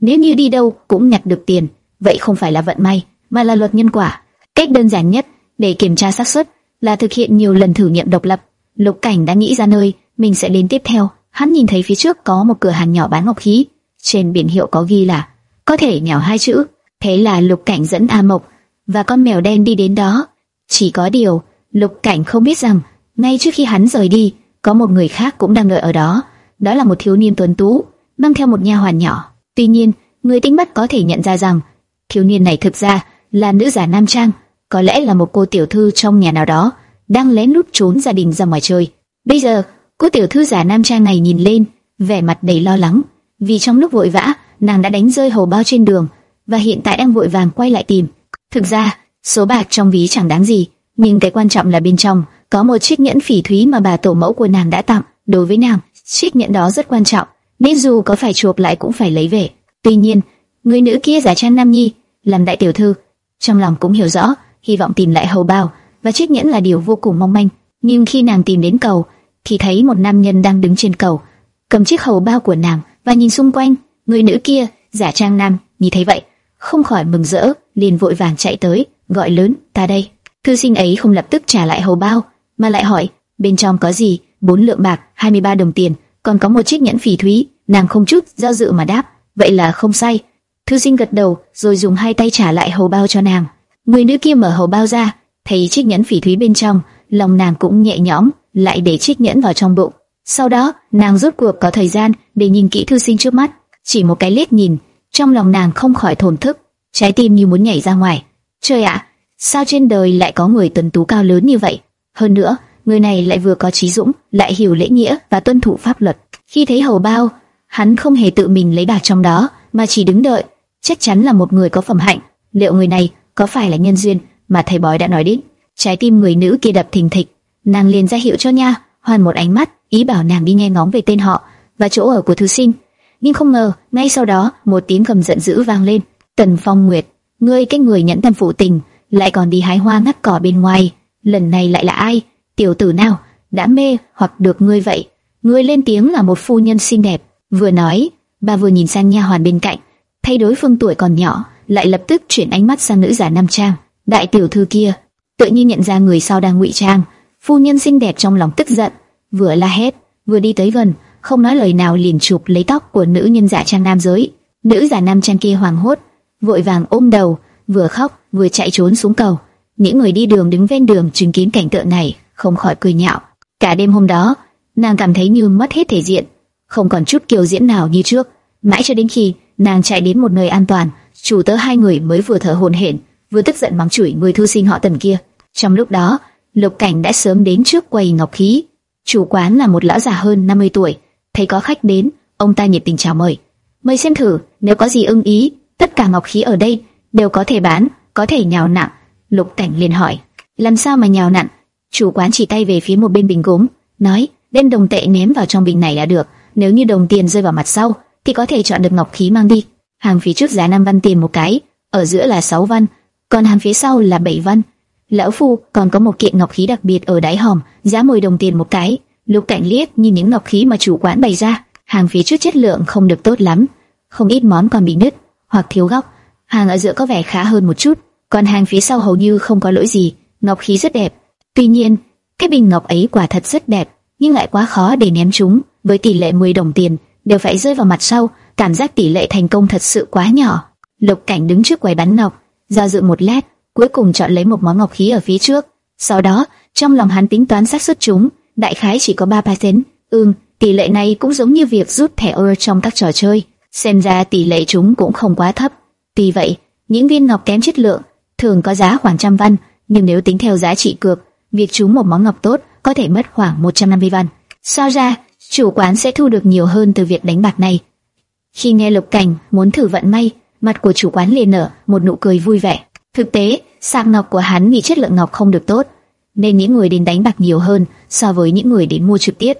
Nếu như đi đâu cũng nhặt được tiền, vậy không phải là vận may, mà là luật nhân quả. Cách đơn giản nhất để kiểm tra xác suất là thực hiện nhiều lần thử nghiệm độc lập. Lục Cảnh đã nghĩ ra nơi mình sẽ đến tiếp theo. Hắn nhìn thấy phía trước có một cửa hàng nhỏ bán ngọc khí, trên biển hiệu có ghi là có thể nhào hai chữ. Thế là Lục Cảnh dẫn A Mộc và con mèo đen đi đến đó. Chỉ có điều, Lục Cảnh không biết rằng ngay trước khi hắn rời đi, có một người khác cũng đang đợi ở đó. Đó là một thiếu niên tuấn tú, mang theo một nha hoàn nhỏ. Tuy nhiên, người tinh mắt có thể nhận ra rằng thiếu niên này thực ra là nữ giả nam trang, có lẽ là một cô tiểu thư trong nhà nào đó đang lén lút trốn gia đình ra ngoài chơi. Bây giờ, cô tiểu thư giả nam trang này nhìn lên, vẻ mặt đầy lo lắng, vì trong lúc vội vã, nàng đã đánh rơi hầu bao trên đường và hiện tại đang vội vàng quay lại tìm. Thực ra, số bạc trong ví chẳng đáng gì, nhưng cái quan trọng là bên trong có một chiếc nhẫn phỉ thúy mà bà tổ mẫu của nàng đã tặng. Đối với nàng, chiếc nhẫn đó rất quan trọng, nên dù có phải chuộc lại cũng phải lấy về. Tuy nhiên, người nữ kia giả trang nam nhi, làm đại tiểu thư, trong lòng cũng hiểu rõ, hy vọng tìm lại hầu bao và chiếc nhẫn là điều vô cùng mong manh. Nhưng khi nàng tìm đến cầu, thì thấy một nam nhân đang đứng trên cầu, cầm chiếc hầu bao của nàng và nhìn xung quanh. Người nữ kia giả trang nam, nhìn thấy vậy, không khỏi mừng rỡ, liền vội vàng chạy tới, gọi lớn, ta đây. Thư sinh ấy không lập tức trả lại hầu bao, mà lại hỏi, bên trong có gì? Bốn lượng bạc, 23 đồng tiền, còn có một chiếc nhẫn phỉ thúy. Nàng không chút do dự mà đáp, vậy là không sai. Thư sinh gật đầu, rồi dùng hai tay trả lại hầu bao cho nàng. Người nữ kia mở hầu bao ra, thấy chiếc nhẫn phỉ thúy bên trong, lòng nàng cũng nhẹ nhõm, lại để chiếc nhẫn vào trong bụng. Sau đó, nàng rút cuộc có thời gian để nhìn kỹ thư sinh trước mắt, chỉ một cái liếc nhìn, trong lòng nàng không khỏi thổn thức, trái tim như muốn nhảy ra ngoài. Trời ạ, sao trên đời lại có người tuấn tú cao lớn như vậy? Hơn nữa, người này lại vừa có trí dũng, lại hiểu lễ nghĩa và tuân thủ pháp luật. Khi thấy hầu bao, hắn không hề tự mình lấy bạc trong đó, mà chỉ đứng đợi, chắc chắn là một người có phẩm hạnh. Liệu người này có phải là nhân duyên mà thầy bói đã nói đến? Trái tim người nữ kia đập thình thịch, nàng liền ra hiệu cho nha, hoàn một ánh mắt, ý bảo nàng đi nghe ngóng về tên họ và chỗ ở của thư sinh. Nhưng không ngờ, ngay sau đó, một tiếng gầm giận dữ vang lên. Tần Phong Nguyệt, ngươi cái người nhẫn tâm phụ tình, lại còn đi hái hoa ngắt cỏ bên ngoài, lần này lại là ai? Tiểu tử nào đã mê hoặc được ngươi vậy? Ngươi lên tiếng là một phu nhân xinh đẹp, vừa nói, bà vừa nhìn sang nha hoàn bên cạnh, thay đối phương tuổi còn nhỏ, lại lập tức chuyển ánh mắt sang nữ giả nam trang. Đại tiểu thư kia, tự nhiên nhận ra người sau đang ngụy trang, phu nhân xinh đẹp trong lòng tức giận, vừa la hét, vừa đi tới gần, không nói lời nào liền chụp lấy tóc của nữ nhân giả trang nam giới. Nữ giả nam trang kia hoảng hốt, vội vàng ôm đầu, vừa khóc vừa chạy trốn xuống cầu. Những người đi đường đứng ven đường chứng kiến cảnh tượng này, không khỏi cười nhạo. Cả đêm hôm đó, nàng cảm thấy như mất hết thể diện, không còn chút kiều diễn nào như trước. Mãi cho đến khi nàng chạy đến một nơi an toàn, chủ tớ hai người mới vừa thở hổn hển, vừa tức giận mắng chửi người thư sinh họ Tần kia. Trong lúc đó, Lục Cảnh đã sớm đến trước quầy ngọc khí. Chủ quán là một lão già hơn 50 tuổi, thấy có khách đến, ông ta nhiệt tình chào mời. Mời xem thử, nếu có gì ưng ý, tất cả ngọc khí ở đây đều có thể bán, có thể nhào nặng. Lục Cảnh liền hỏi, làm sao mà nhào nặng? Chủ quán chỉ tay về phía một bên bình gốm, nói, đem đồng tệ ném vào trong bình này là được. Nếu như đồng tiền rơi vào mặt sau, thì có thể chọn được ngọc khí mang đi. Hàng phía trước giá 5 văn tiền một cái, ở giữa là 6 văn, còn hàng phía sau là 7 văn. Lão phu còn có một kiện ngọc khí đặc biệt ở đáy hòm, giá 10 đồng tiền một cái. Lục Cảnh liếc nhìn những ngọc khí mà chủ quán bày ra, hàng phía trước chất lượng không được tốt lắm, không ít món còn bị nứt hoặc thiếu góc. Hàng ở giữa có vẻ khá hơn một chút, còn hàng phía sau hầu như không có lỗi gì, ngọc khí rất đẹp. Tuy nhiên, cái bình ngọc ấy quả thật rất đẹp, nhưng lại quá khó để ném chúng, với tỷ lệ 10 đồng tiền đều phải rơi vào mặt sau, cảm giác tỷ lệ thành công thật sự quá nhỏ. Lục Cảnh đứng trước quầy bán ngọc, do dự một lát, cuối cùng chọn lấy một món ngọc khí ở phía trước. Sau đó, trong lòng hắn tính toán xác suất chúng, đại khái chỉ có 3%. Ừm, tỷ lệ này cũng giống như việc rút thẻ euro trong các trò chơi, xem ra tỷ lệ chúng cũng không quá thấp. Tuy vậy, những viên ngọc kém chất lượng thường có giá khoảng trăm văn, nhưng nếu tính theo giá trị cược, việc trúng một món ngọc tốt có thể mất khoảng 150 văn. So ra, chủ quán sẽ thu được nhiều hơn từ việc đánh bạc này. Khi nghe Lục Cảnh muốn thử vận may, mặt của chủ quán liền nở một nụ cười vui vẻ. Thực tế, sạc ngọc của hắn vì chất lượng ngọc không được tốt, nên những người đến đánh bạc nhiều hơn so với những người đến mua trực tiếp.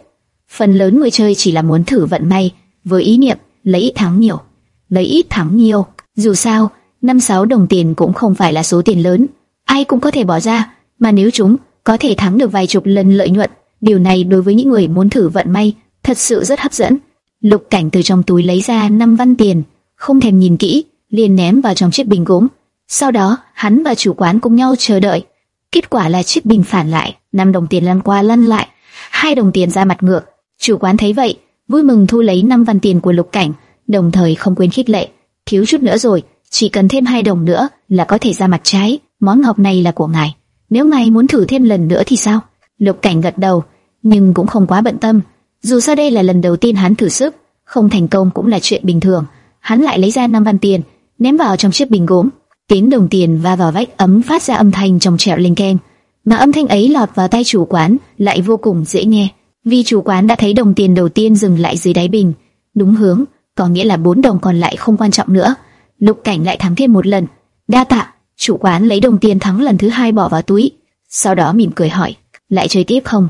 Phần lớn người chơi chỉ là muốn thử vận may, với ý niệm lấy ít thắng nhiều, lấy ít thắng nhiều. Dù sao, năm sáu đồng tiền cũng không phải là số tiền lớn, ai cũng có thể bỏ ra, mà nếu chúng có thể thắng được vài chục lần lợi nhuận, điều này đối với những người muốn thử vận may thật sự rất hấp dẫn. Lục Cảnh từ trong túi lấy ra năm văn tiền, không thèm nhìn kỹ, liền ném vào trong chiếc bình gốm. Sau đó, hắn và chủ quán cùng nhau chờ đợi. Kết quả là chiếc bình phản lại, năm đồng tiền lăn qua lăn lại, hai đồng tiền ra mặt ngược. Chủ quán thấy vậy, vui mừng thu lấy năm văn tiền của Lục Cảnh, đồng thời không quên khích lệ, thiếu chút nữa rồi, chỉ cần thêm hai đồng nữa là có thể ra mặt trái, món ngọc này là của ngài. Nếu ngài muốn thử thêm lần nữa thì sao? Lục Cảnh gật đầu, nhưng cũng không quá bận tâm. Dù sao đây là lần đầu tiên hắn thử sức, không thành công cũng là chuyện bình thường. Hắn lại lấy ra năm văn tiền, ném vào trong chiếc bình gốm. Tiếng đồng tiền va vào vách ấm phát ra âm thanh trong trẻo linh keng, mà âm thanh ấy lọt vào tai chủ quán lại vô cùng dễ nghe, vì chủ quán đã thấy đồng tiền đầu tiên dừng lại dưới đáy bình, đúng hướng, có nghĩa là bốn đồng còn lại không quan trọng nữa. Lục Cảnh lại thắng thêm một lần, đa tạ. Chủ quán lấy đồng tiền thắng lần thứ hai bỏ vào túi, sau đó mỉm cười hỏi, lại chơi tiếp không?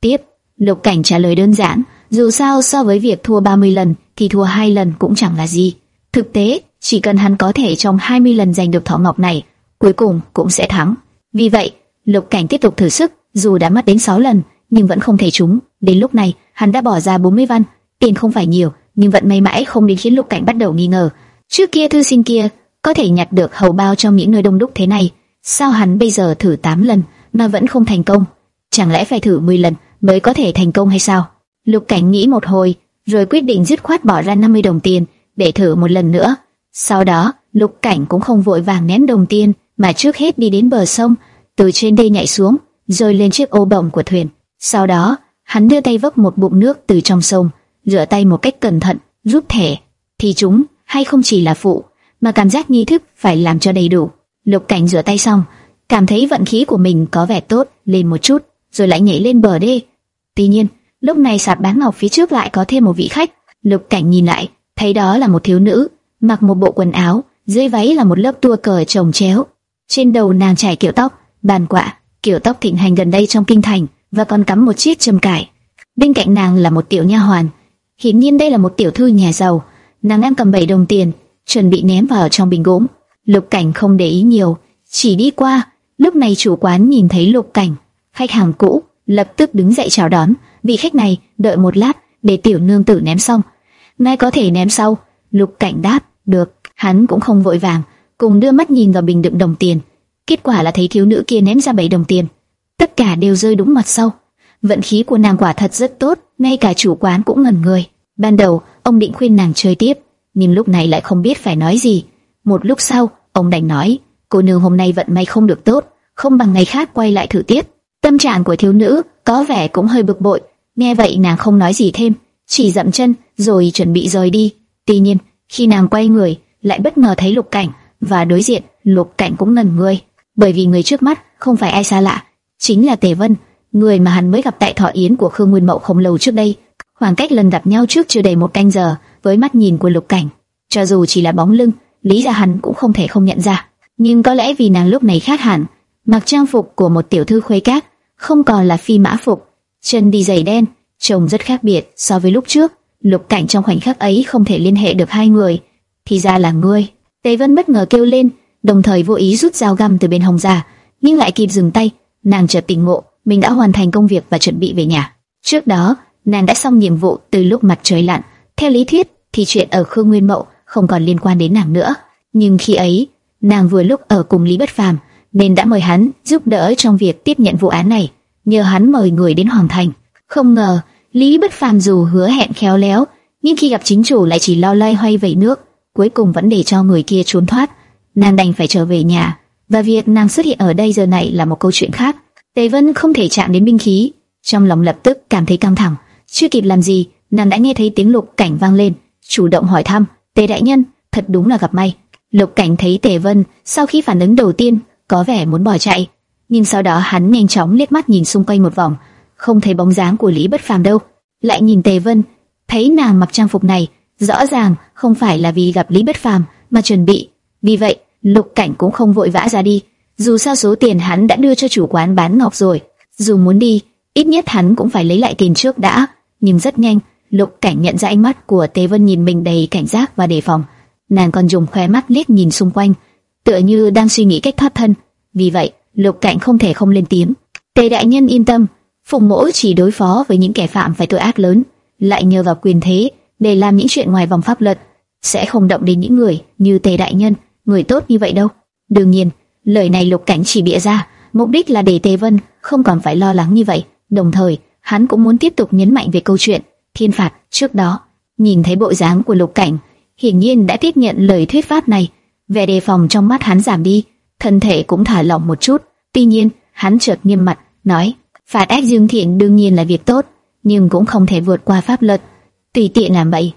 Tiếp. Lục Cảnh trả lời đơn giản, dù sao so với việc thua 30 lần thì thua hai lần cũng chẳng là gì. Thực tế, chỉ cần hắn có thể trong 20 lần giành được thỏ ngọc này, cuối cùng cũng sẽ thắng. Vì vậy, Lục Cảnh tiếp tục thử sức, dù đã mất đến 6 lần, nhưng vẫn không thể trúng. Đến lúc này, hắn đã bỏ ra 40 văn, tiền không phải nhiều, nhưng vận may mãi không đến khiến Lục Cảnh bắt đầu nghi ngờ. Trước kia thư sinh kia có thể nhặt được hầu bao trong những nơi đông đúc thế này, sao hắn bây giờ thử 8 lần mà vẫn không thành công? Chẳng lẽ phải thử 10 lần mới có thể thành công hay sao? Lục Cảnh nghĩ một hồi, rồi quyết định dứt khoát bỏ ra 50 đồng tiền để thử một lần nữa. Sau đó, Lục Cảnh cũng không vội vàng ném đồng tiền, mà trước hết đi đến bờ sông, từ trên đây nhảy xuống, rồi lên chiếc ô bồng của thuyền. Sau đó, hắn đưa tay vấp một bụng nước từ trong sông, rửa tay một cách cẩn thận, rút thẻ. Thì chúng hay không chỉ là phụ, mà cảm giác nghi thức phải làm cho đầy đủ. Lục Cảnh rửa tay xong, cảm thấy vận khí của mình có vẻ tốt lên một chút, rồi lại nhảy lên bờ đê. Tuy nhiên, lúc này sạp bán ngọc phía trước lại có thêm một vị khách. Lục Cảnh nhìn lại, thấy đó là một thiếu nữ, mặc một bộ quần áo, dưới váy là một lớp tua cờ trồng chéo. Trên đầu nàng trải kiểu tóc, bàn quạ, kiểu tóc thịnh hành gần đây trong kinh thành và còn cắm một chiếc châm cải. Bên cạnh nàng là một tiểu nha hoàn, hiển nhiên đây là một tiểu thư nhà giàu. Nàng đang cầm bảy đồng tiền, chuẩn bị ném vào trong bình gốm. Lục Cảnh không để ý nhiều, chỉ đi qua. Lúc này chủ quán nhìn thấy Lục Cảnh, khách hàng cũ, lập tức đứng dậy chào đón. Vị khách này đợi một lát để tiểu nương tử ném xong. Nay có thể ném sau. Lục Cảnh đáp, được. Hắn cũng không vội vàng, cùng đưa mắt nhìn vào bình đựng đồng tiền. Kết quả là thấy thiếu nữ kia ném ra bảy đồng tiền, tất cả đều rơi đúng mặt sau. Vận khí của nàng quả thật rất tốt, ngay cả chủ quán cũng ngẩn người. Ban đầu, ông định khuyên nàng chơi tiếp, nhưng lúc này lại không biết phải nói gì. Một lúc sau, ông đành nói, cô nương hôm nay vận may không được tốt, không bằng ngày khác quay lại thử tiếp. Tâm trạng của thiếu nữ có vẻ cũng hơi bực bội, nghe vậy nàng không nói gì thêm, chỉ dậm chân rồi chuẩn bị rời đi. Tuy nhiên, khi nàng quay người, lại bất ngờ thấy Lục Cảnh và đối diện, Lục Cảnh cũng ngẩn người, bởi vì người trước mắt không phải ai xa lạ, chính là Tề Vân, người mà hắn mới gặp tại thọ yến của Khương Nguyên Mậu không lâu trước đây. Khoảng cách lần gặp nhau trước chưa đầy một canh giờ, với mắt nhìn của Lục Cảnh, cho dù chỉ là bóng lưng, lý ra hắn cũng không thể không nhận ra. Nhưng có lẽ vì nàng lúc này khác hẳn, mặc trang phục của một tiểu thư khuê các, không còn là phi mã phục, chân đi giày đen, trông rất khác biệt so với lúc trước. Lục Cảnh trong khoảnh khắc ấy không thể liên hệ được hai người, thì ra là ngươi. Tề Vân bất ngờ kêu lên, đồng thời vô ý rút dao găm từ bên hông ra, nhưng lại kịp dừng tay. Nàng chợt tỉnh ngộ, mình đã hoàn thành công việc và chuẩn bị về nhà. Trước đó, nàng đã xong nhiệm vụ từ lúc mặt trời lặn. Theo lý thuyết, thì chuyện ở Khương Nguyên Mậu không còn liên quan đến nàng nữa. Nhưng khi ấy, nàng vừa lúc ở cùng Lý Bất Phàm, nên đã mời hắn giúp đỡ trong việc tiếp nhận vụ án này. Nhờ hắn mời người đến Hoàng Thành. Không ngờ, Lý Bất Phàm dù hứa hẹn khéo léo, nhưng khi gặp chính chủ lại chỉ lo loay hoay vẩy nước, cuối cùng vẫn để cho người kia trốn thoát. Nàng đành phải trở về nhà, và việc nàng xuất hiện ở đây giờ này là một câu chuyện khác. Tề Vân không thể chạm đến binh khí, trong lòng lập tức cảm thấy căng thẳng. Chưa kịp làm gì, nàng đã nghe thấy tiếng Lục Cảnh vang lên, chủ động hỏi thăm, "Tề đại nhân, thật đúng là gặp may." Lục Cảnh thấy Tề Vân, sau khi phản ứng đầu tiên, có vẻ muốn bỏ chạy, nhưng sau đó hắn nhanh chóng liếc mắt nhìn xung quanh một vòng, không thấy bóng dáng của Lý Bất Phàm đâu. Lại nhìn Tề Vân, thấy nàng mặc trang phục này, rõ ràng không phải là vì gặp Lý Bất Phàm mà chuẩn bị. Vì vậy, Lục Cảnh cũng không vội vã ra đi. Dù sao số tiền hắn đã đưa cho chủ quán bán ngọc rồi, dù muốn đi, ít nhất hắn cũng phải lấy lại tiền trước đã. Nhưng rất nhanh, Lục Cảnh nhận ra ánh mắt của Tề Vân nhìn mình đầy cảnh giác và đề phòng. Nàng còn dùng khóe mắt liếc nhìn xung quanh, tựa như đang suy nghĩ cách thoát thân. Vì vậy, Lục Cảnh không thể không lên tiếng. Tề đại nhân yên tâm, Phùng Mỗ chỉ đối phó với những kẻ phạm phải tội ác lớn, lại nhờ vào quyền thế để làm những chuyện ngoài vòng pháp luật, sẽ không động đến những người như Tề đại nhân, người tốt như vậy đâu. Đương nhiên, lời này Lục Cảnh chỉ bịa ra, mục đích là để Tề Vân không còn phải lo lắng như vậy. Đồng thời, hắn cũng muốn tiếp tục nhấn mạnh về câu chuyện thiên phạt trước đó. Nhìn thấy bộ dáng của Lục Cảnh, hiển nhiên đã tiếp nhận lời thuyết pháp này, vẻ đề phòng trong mắt hắn giảm đi, thân thể cũng thả lỏng một chút. Tuy nhiên, hắn chợt nghiêm mặt, nói: phạt ác dương thiện đương nhiên là việc tốt, nhưng cũng không thể vượt qua pháp luật tùy tiện làm bậy.